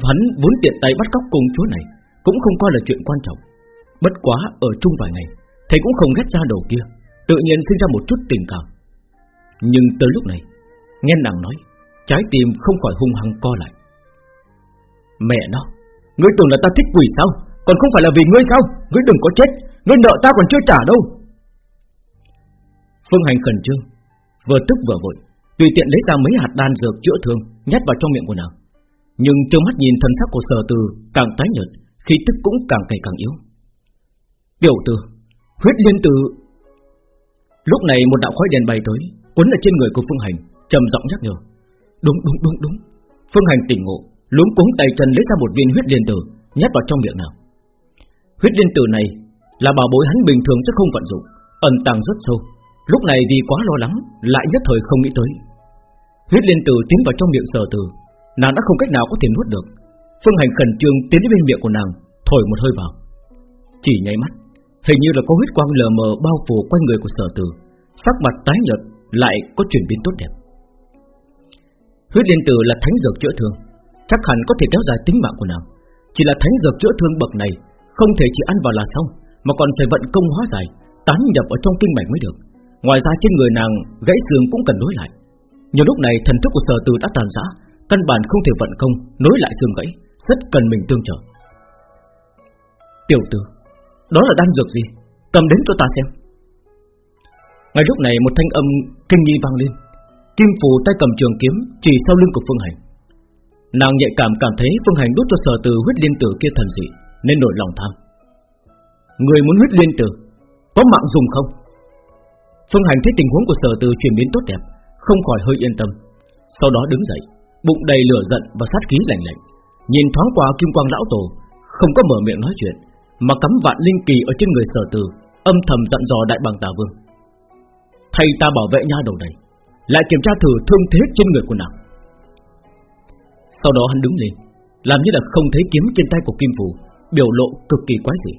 Hắn vốn tiện tay bắt cóc cung chúa này Cũng không coi là chuyện quan trọng. Bất quá ở chung vài ngày, Thầy cũng không ghét ra đầu kia, Tự nhiên sinh ra một chút tình cảm. Nhưng tới lúc này, Nghe nàng nói, Trái tim không khỏi hung hăng co lại. Mẹ nó, Ngươi tưởng là ta thích quỷ sao? Còn không phải là vì ngươi sao? Ngươi đừng có chết. Ngươi nợ ta còn chưa trả đâu. Phương Hành khẩn trương, Vừa tức vừa vội, Tùy tiện lấy ra mấy hạt đan dược chữa thương, Nhét vào trong miệng của nàng. Nhưng trông mắt nhìn thân sắc của sở từ Càng tái nhợt khi tức cũng càng ngày càng yếu. Tiểu tử, Huyết liên tử. Lúc này một đạo khói đèn bay tới Quấn ở trên người của Phương Hành, trầm giọng nhắc nhở. Đúng đúng đúng đúng. Phương Hành tỉnh ngộ, luống cuống tay chân lấy ra một viên huyết liên tử, nhét vào trong miệng nào huyết liên tử này là bảo bối hắn bình thường sẽ không vận dụng. Ẩn tàng rất sâu. Lúc này vì quá lo lắng lại nhất thời không nghĩ tới. Huyết liên tử tiến vào trong miệng sở tử. Nàng đã không cách nào có thể nuốt được. Phương hành khẩn trương tiến đến bên miệng của nàng thổi một hơi vào. Chỉ nháy mắt hình như là có huyết quang lờ mờ bao phủ quanh người của sở tử. Sắc mặt tái nhợt lại có chuyển biến tốt đẹp. Huyết liên tử là thánh dược chữa thương. Chắc hẳn có thể kéo dài tính mạng của nàng. Chỉ là thánh dược chữa thương bậc này không thể chỉ ăn vào là xong, mà còn phải vận công hóa giải, tán nhập ở trong kinh mạch mới được. Ngoài ra trên người nàng gãy xương cũng cần nối lại. Nhiều lúc này thần thức của sở từ đã tàn rã, căn bản không thể vận công nối lại xương gãy, rất cần mình tương trợ. Tiểu tử, đó là đan dược gì? Cầm đến cho ta xem. Ngay lúc này một thanh âm kinh nghi vang lên, Kim phù tay cầm trường kiếm chỉ sau lưng của Phương Hành. Nàng nhạy cảm cảm thấy Phương Hành đút cho sở từ huyết liên tử kia thần dị Nên nổi lòng tham Người muốn huyết liên tử, Có mạng dùng không? Phương Hành thấy tình huống của sở từ chuyển biến tốt đẹp, Không khỏi hơi yên tâm. Sau đó đứng dậy, Bụng đầy lửa giận và sát khí lạnh lạnh. Nhìn thoáng qua kim quang lão tổ, Không có mở miệng nói chuyện, Mà cắm vạn linh kỳ ở trên người sở từ, Âm thầm dặn dò đại bằng tà vương. Thầy ta bảo vệ nha đầu này, Lại kiểm tra thử thương thế trên người của nàng. Sau đó hắn đứng lên, Làm như là không thấy kiếm trên tay của Kim Phù Biểu lộ cực kỳ quái dị.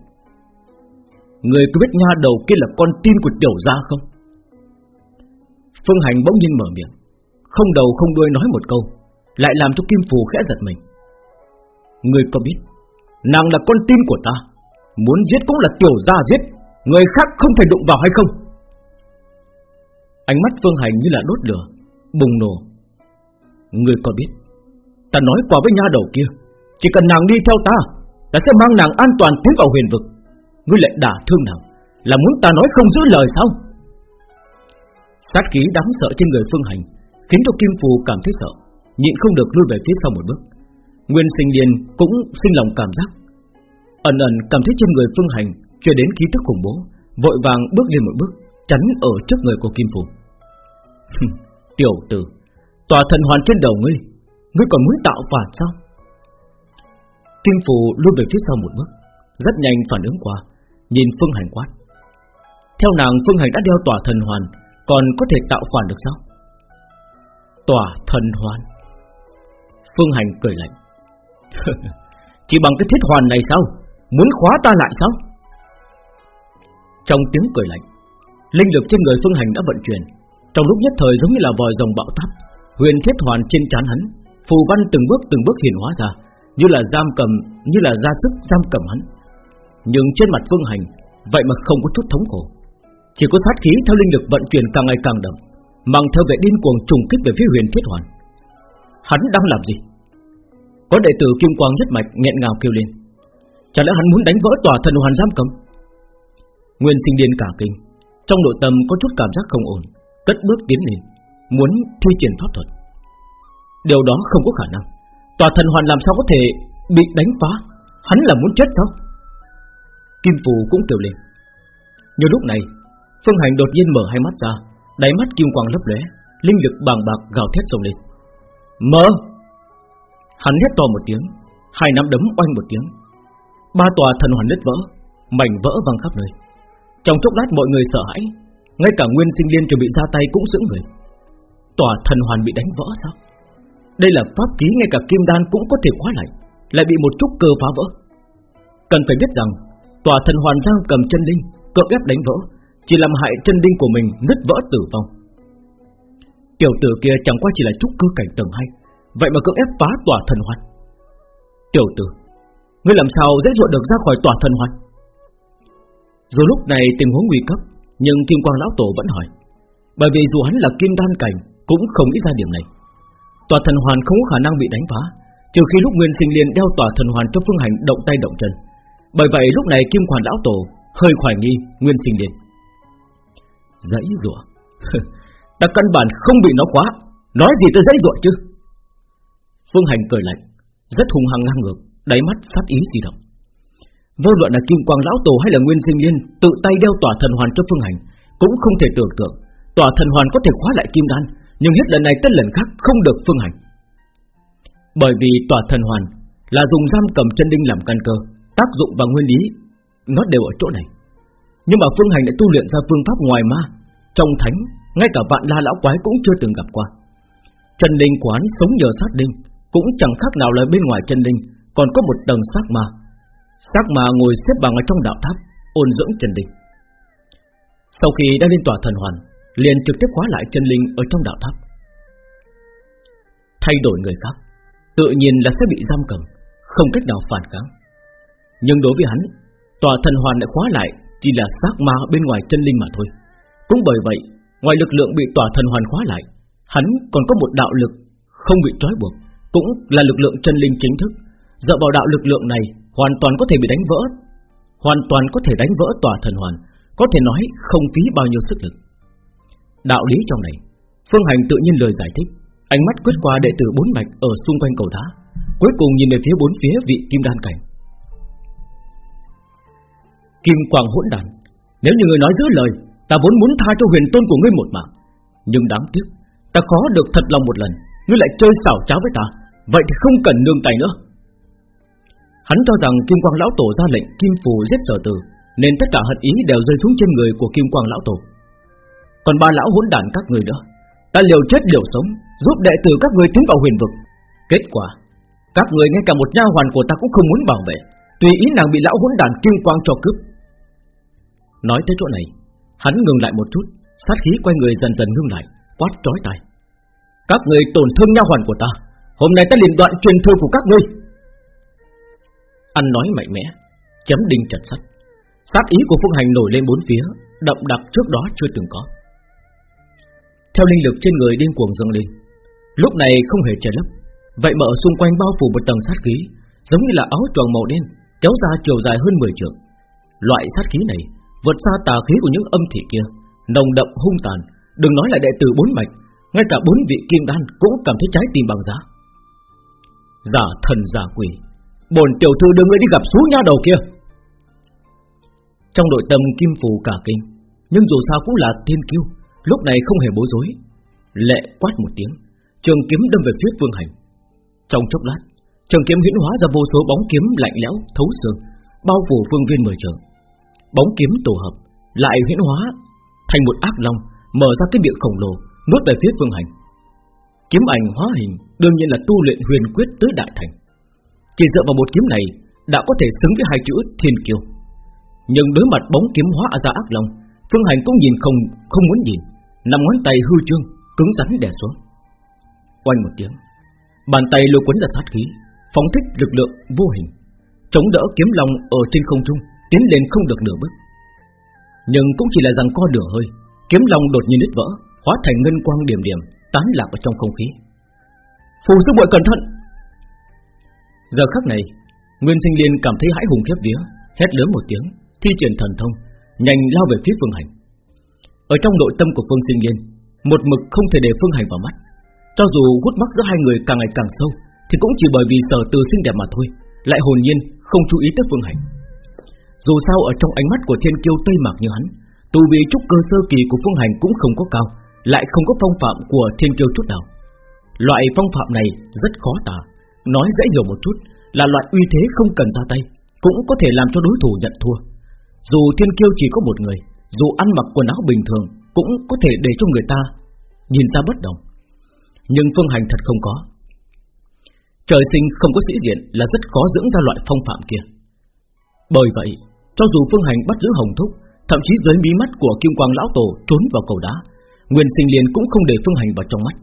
Người có biết nha đầu kia là con tin của tiểu gia không? Phương Hành bỗng nhiên mở miệng, Không đầu không đuôi nói một câu, Lại làm cho Kim Phù khẽ giật mình. Người có biết, Nàng là con tin của ta, Muốn giết cũng là tiểu gia giết, Người khác không thể đụng vào hay không? Ánh mắt Phương Hành như là đốt lửa, Bùng nổ. Người có biết, Ta nói qua với nha đầu kia, Chỉ cần nàng đi theo ta Ta sẽ mang nàng an toàn tiến vào huyền vực. Ngươi lại đả thương nàng. Là muốn ta nói không giữ lời sao? Sát khí đáng sợ trên người phương hành Khiến cho Kim Phù cảm thấy sợ, Nhịn không được lui về phía sau một bước. Nguyên sinh điền cũng sinh lòng cảm giác. Ẩn ẩn cảm thấy trên người phương hành Chưa đến khí tức khủng bố, Vội vàng bước lên một bước, Chắn ở trước người của Kim Phù. Tiểu tử, Tòa thần hoàn trên đầu ngươi Ngươi còn muốn tạo phản sao? Kim Phù lui về phía sau một bước, Rất nhanh phản ứng qua. Nhìn Phương Hành quát. Theo nàng, Phương Hành đã đeo tỏa thần hoàn, Còn có thể tạo phản được sao? Tỏa thần hoàn? Phương Hành cười lạnh. Chỉ bằng cái thiết hoàn này sao? Muốn khóa ta lại sao? Trong tiếng cười lạnh, Linh lực trên người Phương Hành đã vận chuyển. Trong lúc nhất thời giống như là vòi rồng bạo táp, Huyền thiết hoàn trên trán hắn, Phù văn từng bước từng bước hiện hóa ra, Như là giam cầm, Như là ra sức giam cầm hắn. Nhưng trên mặt Phương Hành, Vậy mà không có chút thống khổ. Chỉ có sát khí theo linh lực vận chuyển càng ngày càng đậm, Mang theo vẻ điên cuồng trùng kích về phía huyền thiết hoàn. Hắn đang làm gì? Có đệ tử Kim Quang nhất mạch nghẹn ngào kêu lên. Chả lẽ hắn muốn đánh vỡ tòa thần hoàn giam cầm? Nguyên sinh điên cả kinh, Trong nội tâm có chút cảm giác không ổn, Cất bước tiến lên, Muốn thi triển pháp thuật. Điều đó không có khả năng. Tòa thần hoàn làm sao có thể bị đánh phá? Hắn là muốn chết sao? Kim Phù cũng kêu lên. Nhưng lúc này, Phương Hành đột nhiên mở hai mắt ra, Đáy mắt kim quang lấp lóe, Linh lực bàng bạc gào thét dồn lên. Mở! Hắn hét to một tiếng, Hai nắm đấm oanh một tiếng. Ba tòa thần hoàn nứt vỡ, Mảnh vỡ văng khắp nơi. Trong chốc lát mọi người sợ hãi, Ngay cả nguyên sinh liên chuẩn bị ra tay cũng sững người. Tòa thần hoàn bị đánh vỡ sao? Đây là pháp ký, ngay cả kim đan cũng có thể khóa lại Lại bị một chút cơ phá vỡ. Cần phải biết rằng Tòa thần hoàn giang cầm chân linh Cưỡng ép đánh vỡ Chỉ làm hại chân linh của mình nứt vỡ tử vong. Tiểu tử kia chẳng qua chỉ là trúc cơ cảnh tầng hay, Vậy mà cưỡng ép phá tòa thần hoàn. Tiểu tử Ngươi làm sao dễ dụa được ra khỏi tòa thần hoàn? Dù lúc này tình huống nguy cấp Nhưng Kim Quang Lão Tổ vẫn hỏi Bởi vì dù hắn là kim đan cảnh Cũng không nghĩ ra điểm này. Tòa thần hoàn không có khả năng bị đánh phá Trừ khi lúc Nguyên Sinh liên đeo tòa thần hoàn cho Phương Hành động tay động chân. Bởi vậy lúc này Kim Quản Lão Tổ Hơi hoài nghi Nguyên Sinh điện. Dãy rủa. Ta căn bản không bị nó khóa. Nói gì tới dãy rủa chứ? Phương Hành cười lạnh, Rất hung hăng ngang ngược, Đáy mắt phát ý di động. Vô luận là Kim Quang Lão Tổ hay là Nguyên Sinh Liên Tự tay đeo tỏa thần hoàn cho Phương Hành, Cũng không thể tưởng tượng Tỏa thần hoàn có thể khóa lại Kim Đan, Nhưng hết lần này tới lần khác không được Phương Hành. Bởi vì tỏa thần hoàn Là dùng giam cầm chân đinh làm căn cơ Tác dụng và nguyên lý, Nó đều ở chỗ này. Nhưng mà Phương Hành đã tu luyện ra phương pháp ngoài ma, Trong thánh, Ngay cả vạn la lão quái cũng chưa từng gặp qua. Chân linh quán sống nhờ sát đinh Cũng chẳng khác nào là bên ngoài chân linh, Còn có một tầng xác ma. Xác ma ngồi xếp bằng ở trong đạo tháp, Ôn dưỡng chân linh. Sau khi đã lên tòa thần hoàn, Liền trực tiếp khóa lại chân linh ở trong đạo tháp. Thay đổi người khác, Tự nhiên là sẽ bị giam cầm, Không cách nào phản kháng. Nhưng đối với hắn, Tòa thần hoàn đã khóa lại, Chỉ là xác ma bên ngoài chân linh mà thôi. Cũng bởi vậy, Ngoài lực lượng bị tòa thần hoàn khóa lại, Hắn còn có một đạo lực Không bị trói buộc, Cũng là lực lượng chân linh chính thức. Dựa vào đạo lực lượng này, Hoàn toàn có thể bị đánh vỡ, Hoàn toàn có thể đánh vỡ tòa thần hoàn, Có thể nói không phí bao nhiêu sức lực. Đạo lý trong này, Phương Hành tự nhiên lời giải thích. Ánh mắt quét qua đệ tử bốn mạch ở xung quanh cầu đá, Cuối cùng nhìn về phía bốn phía vị kim đan cảnh. Kim quang hỗn đàn Nếu như người nói giữ lời, Ta vốn muốn tha cho huyền tôn của ngươi một mạng. Nhưng đáng tiếc, Ta khó được thật lòng một lần, Ngươi lại chơi xảo trá với ta. Vậy thì không cần nương tay nữa. Hắn cho rằng Kim Quang Lão Tổ ra lệnh Kim Phù giết sở tử, Nên tất cả hận ý đều rơi xuống trên người của Kim Quang Lão Tổ. Còn ba lão hỗn đàn các người nữa, Ta liều chết liều sống, Giúp đệ tử các người tiến vào huyền vực. Kết quả, Các người ngay cả một nha hoàn của ta cũng không muốn bảo vệ, Tùy ý nàng bị lão hỗn đàn Kim Quang cho cướp. Nói tới chỗ này, Hắn ngừng lại một chút, Sát khí quay người dần dần ngưng lại, Quát trói tai. Các người tổn thương nha hoàn của ta, Hôm nay ta liền đoạn truyền thư của các ngươi. Ăn nói mạnh mẽ, Chấm đinh chặt sắt. Sát ý của Phương Hành nổi lên bốn phía, Đậm đặc trước đó chưa từng có. Theo linh lực trên người điên cuồng dâng lên, Lúc này không hề che lấp, Vậy mà ở xung quanh bao phủ một tầng sát khí, Giống như là áo choàng màu đen, Kéo ra chiều dài hơn 10 trượng. Loại sát khí này vượt xa tà khí của những âm thị kia. Nồng đậm hung tàn, đừng nói là đệ tử bốn mạch, ngay cả bốn vị kim đan cũng cảm thấy trái tim bằng giá. Giả thần giả quỷ, bổn tiểu thư đưa ngươi đi gặp số nha đầu kia. Trong nội tâm kim phù cả kinh, nhưng dù sao cũng là thiên kiêu, lúc này không hề bối rối. Lệ quát một tiếng, trường kiếm đâm về phía phương hành. Trong chốc lát, trường kiếm huyễn hóa ra vô số bóng kiếm lạnh lẽo, thấu xương, bao phủ phương viên mười trường bóng kiếm tổ hợp lại huyễn hóa thành một ác long mở ra cái miệng khổng lồ nuốt về phía Phương Hành. Kiếm ảnh hóa hình đương nhiên là tu luyện huyền quyết tới đại thành. Chỉ dựa vào một kiếm này đã có thể xứng với hai chữ thiên kiêu. Nhưng đối mặt bóng kiếm hóa ra ác long, Phương Hành cũng nhìn không không muốn nhìn, nằm ngón tay hư trương, cứng rắn đè xuống. Oanh một tiếng, bàn tay lôi cuốn ra sát khí, phóng thích lực lượng vô hình, chống đỡ kiếm long ở trên không trung, tiến lên không được nửa bước. Nhưng cũng chỉ là rằng co nửa hơi, kiếm long đột nhiên nứt vỡ, hóa thành ngân quang điểm điểm, tán lạc ở trong không khí. Phù sư muội cẩn thận! Giờ khắc này, Nguyên Sinh Liên cảm thấy hãi hùng khiếp vía, hét lớn một tiếng, thi triển thần thông, nhanh lao về phía Phương Hành. Ở trong nội tâm của Phương Sinh Liên, một mực không thể để Phương Hành vào mắt. Cho dù gút mắt giữa hai người càng ngày càng sâu, thì cũng chỉ bởi vì sở từ xinh đẹp mà thôi, lại hồn nhiên không chú ý tới Phương Hành. Dù sao ở trong ánh mắt của thiên kiêu tây mạc như hắn, tu vi trúc cơ sơ kỳ của Phương Hành cũng không có cao, lại không có phong phạm của thiên kiêu chút nào. Loại phong phạm này rất khó tả, nói dễ hiểu một chút là loại uy thế không cần ra tay, cũng có thể làm cho đối thủ nhận thua. Dù thiên kiêu chỉ có một người, dù ăn mặc quần áo bình thường, cũng có thể để cho người ta nhìn ra bất đồng. Nhưng Phương Hành thật không có. Trời sinh không có sĩ diện là rất khó dưỡng ra loại phong phạm kia. Bởi vậy, cho dù Phương Hành bắt giữ Hồng Thúc, thậm chí dưới mí mắt của Kim Quang Lão Tổ trốn vào cầu đá, Nguyên Sinh liền cũng không để Phương Hành vào trong mắt,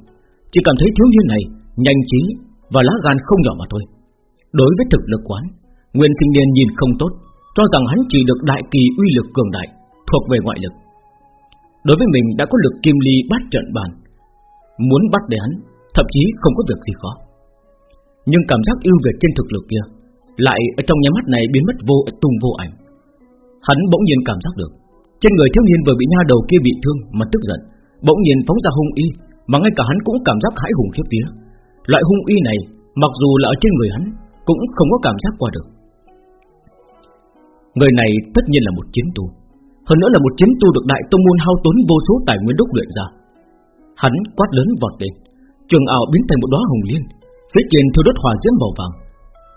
chỉ cảm thấy thiếu niên này nhanh trí và lá gan không nhỏ mà thôi. Đối với thực lực quán, Nguyên Sinh Liên nhìn không tốt, cho rằng hắn chỉ được đại kỳ uy lực cường đại, thuộc về ngoại lực. Đối với mình đã có lực kim ly bắt trận bàn, muốn bắt để hắn, thậm chí không có việc gì khó. Nhưng cảm giác ưu việt trên thực lực kia, lại ở trong nháy mắt này biến mất vô tung vô ảnh. Hắn bỗng nhiên cảm giác được, trên người thiếu niên vừa bị nha đầu kia bị thương mà tức giận, bỗng nhiên phóng ra hung y, mà ngay cả hắn cũng cảm giác hãi hùng khiếp vía. Loại hung y này, mặc dù là ở trên người hắn, cũng không có cảm giác qua được. Người này tất nhiên là một chiến tu, hơn nữa là một chiến tu được đại tông môn hao tốn vô số tài nguyên đúc luyện ra. Hắn quát lớn vọt lên, trường ảo biến thành một đóa hồng liên, phía trên thiêu đốt hỏa diễm màu vàng.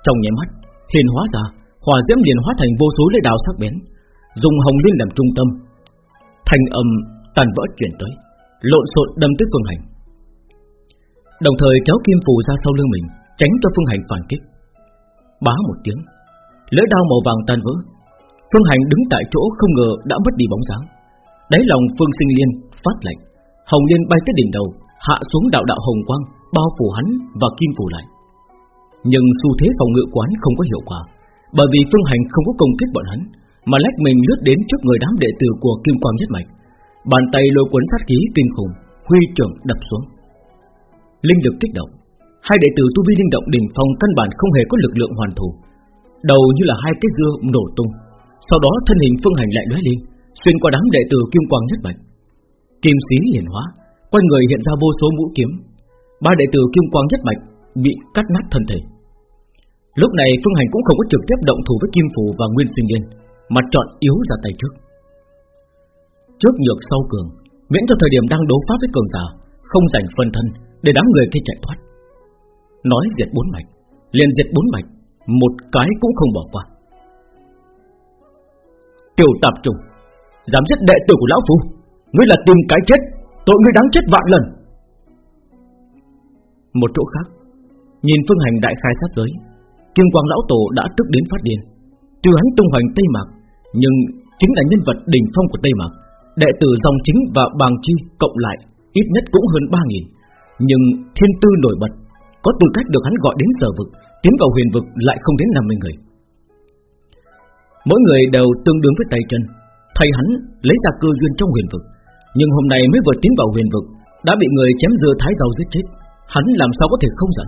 Trong nháy mắt, hiền hóa ra, hỏa diễm liền hóa thành vô số lưỡi đào sắc bén, dùng hồng liên làm trung tâm, thành âm tàn vỡ chuyển tới, lộn xộn đâm tới phương hành. Đồng thời kéo kim phù ra sau lưng mình, tránh cho phương hành phản kích. Bá một tiếng, lưỡi đao màu vàng tan vỡ, phương hành đứng tại chỗ không ngờ đã mất đi bóng dáng. Đáy lòng phương sinh liên phát lạnh, hồng liên bay tới đỉnh đầu, hạ xuống đạo đạo hồng quang, bao phủ hắn và kim phù lại. Nhưng xu thế phòng ngự quán không có hiệu quả, bởi vì phương hành không có công kích bọn hắn, mà lách mình lướt đến trước người đám đệ tử của kim quang nhất mạch, bàn tay lôi cuốn sát khí kinh khủng, huy trưởng đập xuống. Linh lực kích động, hai đệ tử tu vi linh động đỉnh phong căn bản không hề có lực lượng hoàn thủ, đầu như là hai cái dưa nổ tung, sau đó thân hình phương hành lại lóe lên, xuyên qua đám đệ tử kim quang nhất mạch. Kim xí hiển hóa, quanh người hiện ra vô số mũi kiếm, ba đệ tử kim quang nhất mạch bị cắt nát thân thể. Lúc này Phương Hành cũng không có trực tiếp động thủ với Kim Phù và Nguyên Sinh Liên, mà chọn yếu ra tay trước. Trước nhược sau cường, miễn cho thời điểm đang đấu pháp với cường giả, không giành phân thân để đám người kia chạy thoát. Nói diệt bốn mạch, liền diệt bốn mạch, một cái cũng không bỏ qua. Tiểu tạp trùng, dám giết đệ tử của lão phu, ngươi là tìm cái chết, tội ngươi đáng chết vạn lần. Một chỗ khác, nhìn phương hành đại khai sát giới, Kim Quang lão tổ đã tức đến phát điên. tiêu hắn tung hoành Tây Mạc, nhưng chính là nhân vật đỉnh phong của Tây Mạc, đệ tử dòng chính và bàng chi cộng lại ít nhất cũng hơn 3.000 nhưng thiên tư nổi bật, có tư cách được hắn gọi đến sở vực, tiến vào huyền vực lại không đến 50 người. Mỗi người đều tương đương với tay chân, thầy hắn lấy ra cơ duyên trong huyền vực, nhưng hôm nay mới vừa tiến vào huyền vực đã bị người chém dưa thái rau giết chết, hắn làm sao có thể không giận?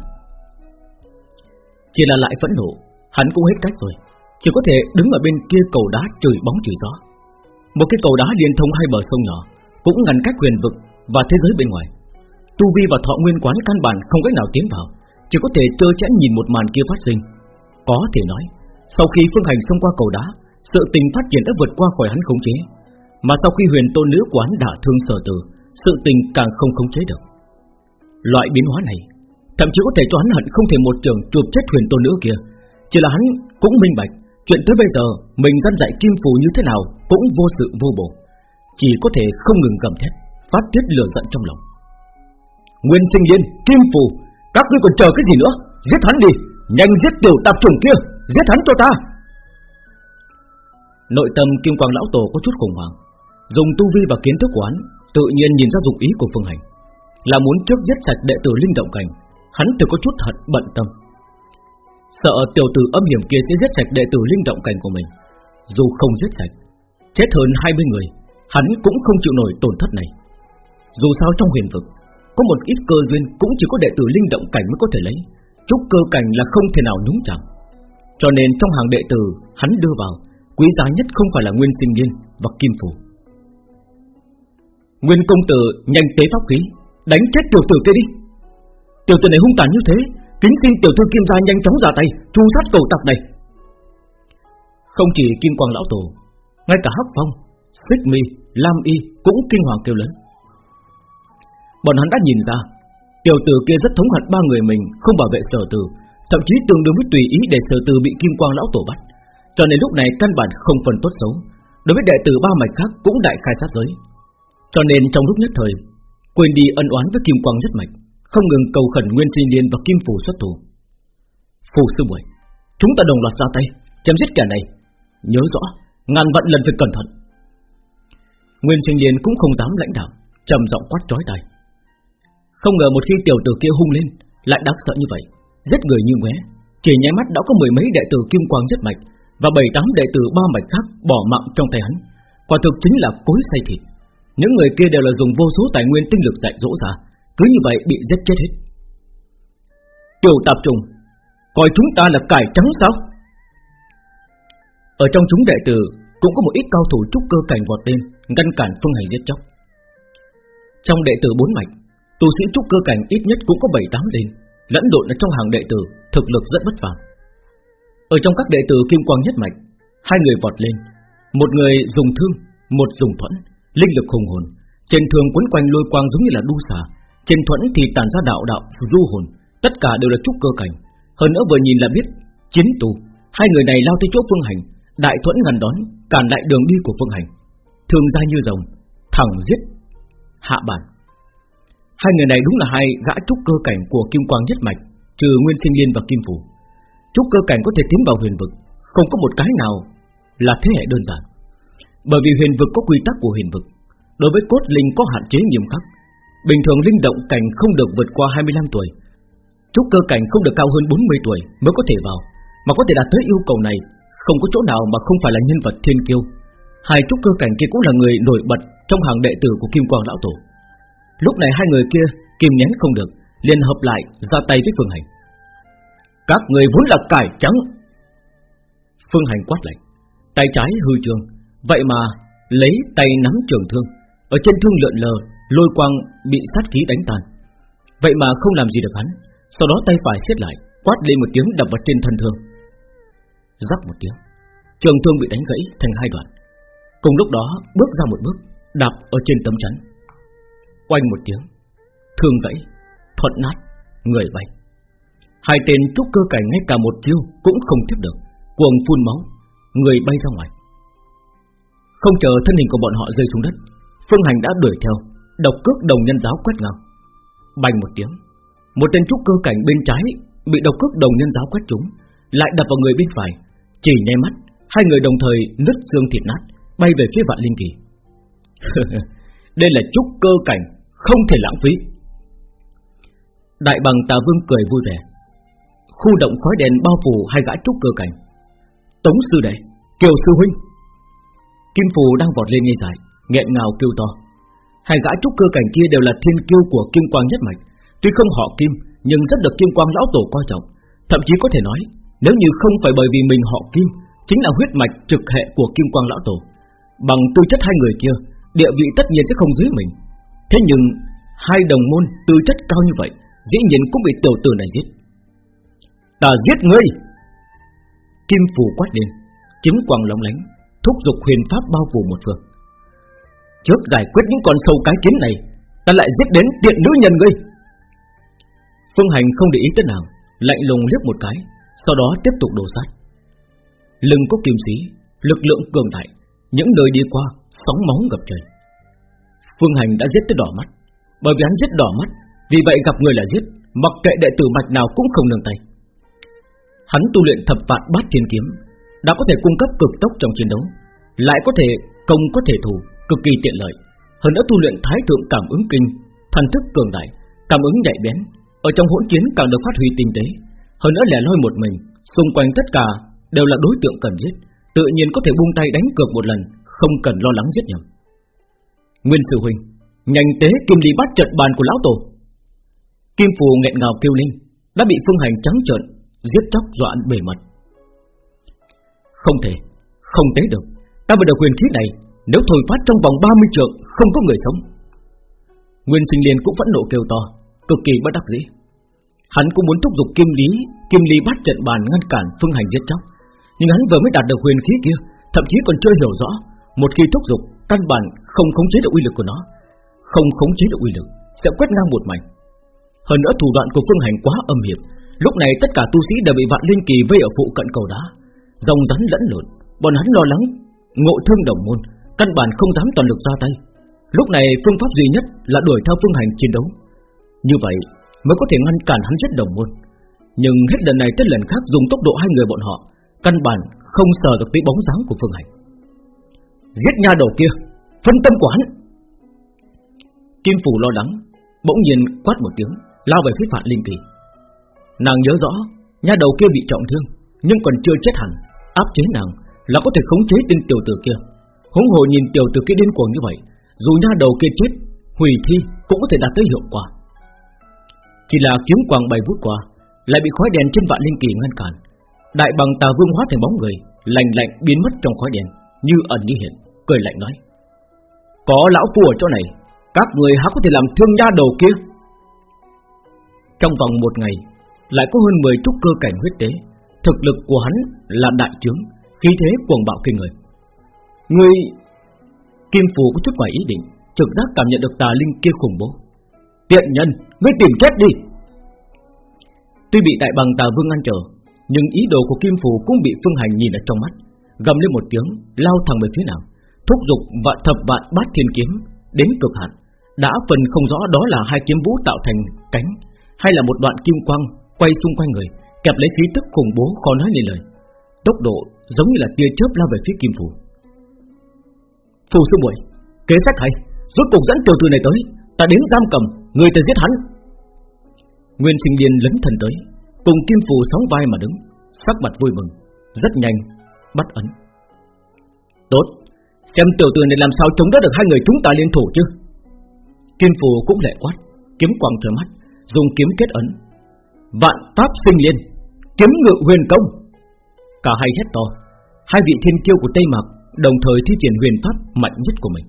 Chỉ là lại phẫn nộ, hắn cũng hết cách rồi, chỉ có thể đứng ở bên kia cầu đá chửi bóng chửi gió. Một cái cầu đá liên thông hai bờ sông nhỏ, cũng ngăn cách huyền vực và thế giới bên ngoài. Tu vi và thọ nguyên quán căn bản không cách nào tiến vào, chỉ có thể trơ chẽn nhìn một màn kia phát sinh. Có thể nói, sau khi phương hành xông qua cầu đá, sự tình phát triển đã vượt qua khỏi hắn khống chế, mà sau khi huyền tôn nữ quán đả thương sở tử, sự tình càng không khống chế được. Loại biến hóa này, thậm chí có thể cho hắn hận không thể một trường chụp chết huyền tôn nữ kia, chỉ là hắn cũng minh bạch, Chuyện tới bây giờ Mình dân dạy kim phù như thế nào Cũng vô sự vô bổ. Chỉ có thể không ngừng gầm thét Phát tiết lửa giận trong lòng. Nguyên sinh yên, kim phù Các ngươi còn chờ cái gì nữa? Giết hắn đi, nhanh giết tiểu tạp chủng kia Giết hắn cho ta. Nội tâm kim quang lão tổ có chút khủng hoảng. Dùng tu vi và kiến thức của hắn Tự nhiên nhìn ra dụng ý của phương hành. Là muốn trước giết sạch đệ tử linh động cảnh Hắn từ có chút hận bận tâm. Sợ tiểu tử âm hiểm kia sẽ giết sạch đệ tử linh động cảnh của mình. Dù không giết sạch, Chết hơn 20 người, Hắn cũng không chịu nổi tổn thất này. Dù sao trong huyền vực, Có một ít cơ duyên cũng chỉ có đệ tử linh động cảnh mới có thể lấy. Trúc cơ cảnh là không thể nào nhúng chạm Cho nên trong hàng đệ tử, Hắn đưa vào, Quý giá nhất không phải là nguyên sinh viên và kim phù. Nguyên công tử nhanh tế pháp khí, Đánh chết tiểu tử kia đi. Tiểu tử này hung tàn như thế Kính xin tiểu thư kim gia nhanh chóng ra tay Tru sát cầu tặc này. Không chỉ kim quang lão tổ Ngay cả hắc phong, xích mi, lam y Cũng kinh hoàng kêu lớn. Bọn hắn đã nhìn ra Tiểu tử kia rất thống hận ba người mình Không bảo vệ sở tử Thậm chí tương đương với tùy ý để sở tử bị kim quang lão tổ bắt. Cho nên lúc này căn bản không phần tốt xấu Đối với đệ tử ba mạch khác cũng đại khai sát giới. Cho nên trong lúc nhất thời Quên đi ân oán với kim quang nhất mạch không ngừng cầu khẩn Nguyên Sinh Liên và Kim Phủ xuất thủ. Phù sư muội, chúng ta đồng loạt ra tay, chém giết kẻ này. Nhớ rõ, ngàn vạn lần phải cẩn thận. Nguyên Sinh Liên cũng không dám lãnh đạo, trầm giọng quát chói tai. Không ngờ một khi tiểu tử kia hung lên, lại đáng sợ như vậy, giết người như ngóe, chỉ nháy mắt đã có mười mấy đệ tử Kim Quang rất mạch và bảy tám đệ tử ba mạch khác bỏ mạng trong tay hắn. Quả thực chính là cối xay thịt. Những người kia đều là dùng vô số tài nguyên tinh lực dạy dỗ ra, cứ như vậy bị giết chết hết. Tiểu tạp trùng Coi chúng ta là cải trắng sao? Ở trong chúng đệ tử Cũng có một ít cao thủ trúc cơ cảnh vọt lên Ngăn cản phương hành giết chóc. Trong đệ tử bốn mạch Tu sĩ trúc cơ cảnh ít nhất cũng có 7-8 lên Lẫn lộn ở trong hàng đệ tử Thực lực rất bất phàm. Ở trong các đệ tử kim quang nhất mạch Hai người vọt lên. Một người dùng thương, một dùng thuẫn Linh lực hùng hồn Trên thường quấn quanh lôi quang giống như là đu xà trên thuẫn thì tàn ra đạo đạo du hồn, Tất cả đều là trúc cơ cảnh. Hơn nữa vừa nhìn là biết, Chiến tù. Hai người này lao tới chỗ phương hành, Đại thuẫn ngăn đón, Cản lại đường đi của phương hành. Thường ra như rồng, Thẳng giết. Hạ bản. Hai người này đúng là hai gã trúc cơ cảnh của kim quang nhất mạch, Trừ Nguyên Sinh Liên và Kim Phủ. Trúc cơ cảnh có thể tiến vào huyền vực, Không có một cái nào là thế hệ đơn giản. Bởi vì huyền vực có quy tắc của huyền vực, Đối với cốt linh có hạn chế nghiêm khắc. Bình thường linh động cảnh không được vượt qua 25 tuổi. Trúc cơ cảnh không được cao hơn 40 tuổi Mới có thể vào, Mà có thể đạt tới yêu cầu này, Không có chỗ nào mà không phải là nhân vật thiên kiêu. Hai trúc cơ cảnh kia cũng là người nổi bật Trong hàng đệ tử của Kim Quang Lão Tổ. Lúc này hai người kia Kìm nén không được, liền hợp lại, ra tay với Phương Hành. Các người vốn là cải trắng. Phương Hành quát lạnh, Tay trái hư trường, Vậy mà lấy tay nắm trường thương, Ở trên thương lượn lờ Lôi quang bị sát khí đánh tan. Vậy mà không làm gì được hắn, Sau đó tay phải siết lại, Quát lên một tiếng đập vào trên thân thương. Rắc một tiếng, Trường thương bị đánh gãy thành hai đoạn. Cùng lúc đó, bước ra một bước, Đạp ở trên tấm chắn. Quanh một tiếng, Thương gãy, Thuận nát, Người bay. Hai tên trúc cơ cảnh ngay cả một chiêu Cũng không tiếp được, Cuồng phun máu, Người bay ra ngoài. Không chờ thân hình của bọn họ rơi xuống đất, Phương Hành đã đuổi theo. Độc cước đồng nhân giáo quét ngang. Bành một tiếng, Một tên trúc cơ cảnh bên trái Bị độc cước đồng nhân giáo quét trúng, Lại đập vào người bên phải, Chỉ nháy mắt, Hai người đồng thời nứt xương thịt nát, Bay về phía vạn linh kỳ. Đây là trúc cơ cảnh Không thể lãng phí. Đại bằng tà vương cười vui vẻ. Khu động khói đèn bao phủ hai gã trúc cơ cảnh. Tống sư đệ, Kiều sư huynh. Kim phù đang vọt lên ngay dài nghẹn ngào kêu to. Hai gã trúc cơ cảnh kia đều là thiên kiêu của kim quang nhất mạch. Tuy không họ kim, Nhưng rất được kim quang lão tổ coi trọng. Thậm chí có thể nói, Nếu như không phải bởi vì mình họ kim, Chính là huyết mạch trực hệ của kim quang lão tổ. Bằng tư chất hai người kia, Địa vị tất nhiên sẽ không dưới mình. Thế nhưng, Hai đồng môn tư chất cao như vậy, Dĩ nhiên cũng bị tiểu tử này giết. Ta giết ngươi! Kim phù quát lên. Kiếm quang lóng lánh, Thúc giục huyền pháp bao phủ một phương Trước giải quyết những con sâu cái kiến này Ta lại giết đến tiện nữ nhân ngươi Phương Hành không để ý tới nào Lạnh lùng liếc một cái Sau đó tiếp tục đổ sát lưng có kiềm sĩ, lực lượng cường đại, những nơi đi qua sóng máu ngập trời. Phương Hành đã giết tới đỏ mắt, bởi vì hắn giết đỏ mắt, vì vậy gặp người là giết, mặc kệ đệ tử mạch nào cũng không nương tay. Hắn tu luyện thập vạn bát thiên kiếm, đã có thể cung cấp cực tốc trong chiến đấu, lại có thể công có thể thủ, cực kỳ tiện lợi. Hơn nữa tu luyện thái thượng cảm ứng kinh, thần thức cường đại, cảm ứng nhạy bén, ở trong hỗn chiến càng được phát huy tinh tế. Hơn nữa lẻ loi một mình, xung quanh tất cả đều là đối tượng cần giết, tự nhiên có thể buông tay đánh cược một lần, không cần lo lắng giết nhầm. Nguyên sư huynh, nhanh tế kim ly bắt trận bàn của lão tổ. Kim phù nghẹn ngào kêu linh, đã bị phương hành trắng trợn giết chóc dọa bề mặt. Không thể, không tế được. Ta vừa được quyền khí này, nếu thổi phát trong vòng 30 trượng, không có người sống. Nguyên sinh liền cũng vẫn nộ kêu to, cực kỳ bất đắc dĩ. Hắn cũng muốn thúc giục kim lý, kim lý bắt trận bàn ngăn cản phương hành giết chóc, nhưng hắn vừa mới đạt được quyền khí kia, thậm chí còn chưa hiểu rõ, một khi thúc giục, căn bản không khống chế được uy lực của nó, không khống chế được uy lực, sẽ quét ngang một mảnh. Hơn nữa thủ đoạn của phương hành quá âm hiểm, lúc này tất cả tu sĩ đều bị vạn linh kỳ vây ở phụ cận cầu đá, dòng rắn lẫn lộn, bọn hắn lo lắng ngộ thương đồng môn, căn bản không dám toàn lực ra tay. Lúc này phương pháp duy nhất là đuổi theo phương hành chiến đấu. Như vậy mới có thể ngăn cản hắn giết đồng môn. Nhưng hết lần này tới lần khác dùng tốc độ hai người bọn họ, căn bản không sờ được tới bóng dáng của phương hành. Giết nha đầu kia, phân tâm của hắn. Kim phủ lo lắng, bỗng nhiên quát một tiếng, lao về phía Phạn Linh Kỳ. Nàng nhớ rõ, nha đầu kia bị trọng thương, nhưng còn chưa chết hẳn, áp chế nàng là có thể khống chế tên tiểu tử kia. Húng hồ nhìn tiểu tử kia điên cuồng như vậy, dù nha đầu kia chết, hủy thi cũng có thể đạt tới hiệu quả. Chỉ là kiếm quang bay vút qua, lại bị khói đèn trên vạn linh kỳ ngăn cản. Đại bằng tà vương hóa thành bóng người, lạnh lạnh biến mất trong khói đèn, như ẩn như hiện, cười lạnh nói: có lão phu ở chỗ này, các người há có thể làm thương nha đầu kia? Trong vòng một ngày, lại có hơn 10 trúc cơ cảnh huyết tế, thực lực của hắn là đại trướng, khí thế cuồng bạo kinh người. Người Kim Phù có chút ngoài ý định, trực giác cảm nhận được tà linh kia khủng bố. Tiện nhân, ngươi tìm chết đi. Tuy bị đại bằng tà vương ngăn trở, nhưng ý đồ của Kim Phù cũng bị Phương Hành nhìn ở trong mắt, gầm lên một tiếng, lao thẳng về phía nào, thúc giục vạn thập vạn bát thiên kiếm đến cực hạn, đã phần không rõ đó là hai kiếm vũ tạo thành cánh hay là một đoạn kim quang quay xung quanh người, kẹp lấy khí tức khủng bố khó nói nên lời. Tốc độ giống như là tia chớp lao về phía Kim Phù. Phù sư muội, kế sách hay, rốt cuộc dẫn tiểu tử này tới, ta đến giam cầm, người ta giết hắn. Nguyên Sinh Liên lấn thần tới, cùng Kim Phù sóng vai mà đứng, sắc mặt vui mừng, rất nhanh bắt ấn. Tốt, xem tiểu tử này làm sao chống đỡ được hai người chúng ta liên thủ chứ? Kim Phù cũng lệ quát, kiếm quang trời mắt, dùng kiếm kết ấn. Vạn pháp sinh liên, kiếm ngự huyền công. Cả hai hét to, hai vị thiên kiêu của Tây Mạc đồng thời thi triển huyền pháp mạnh nhất của mình.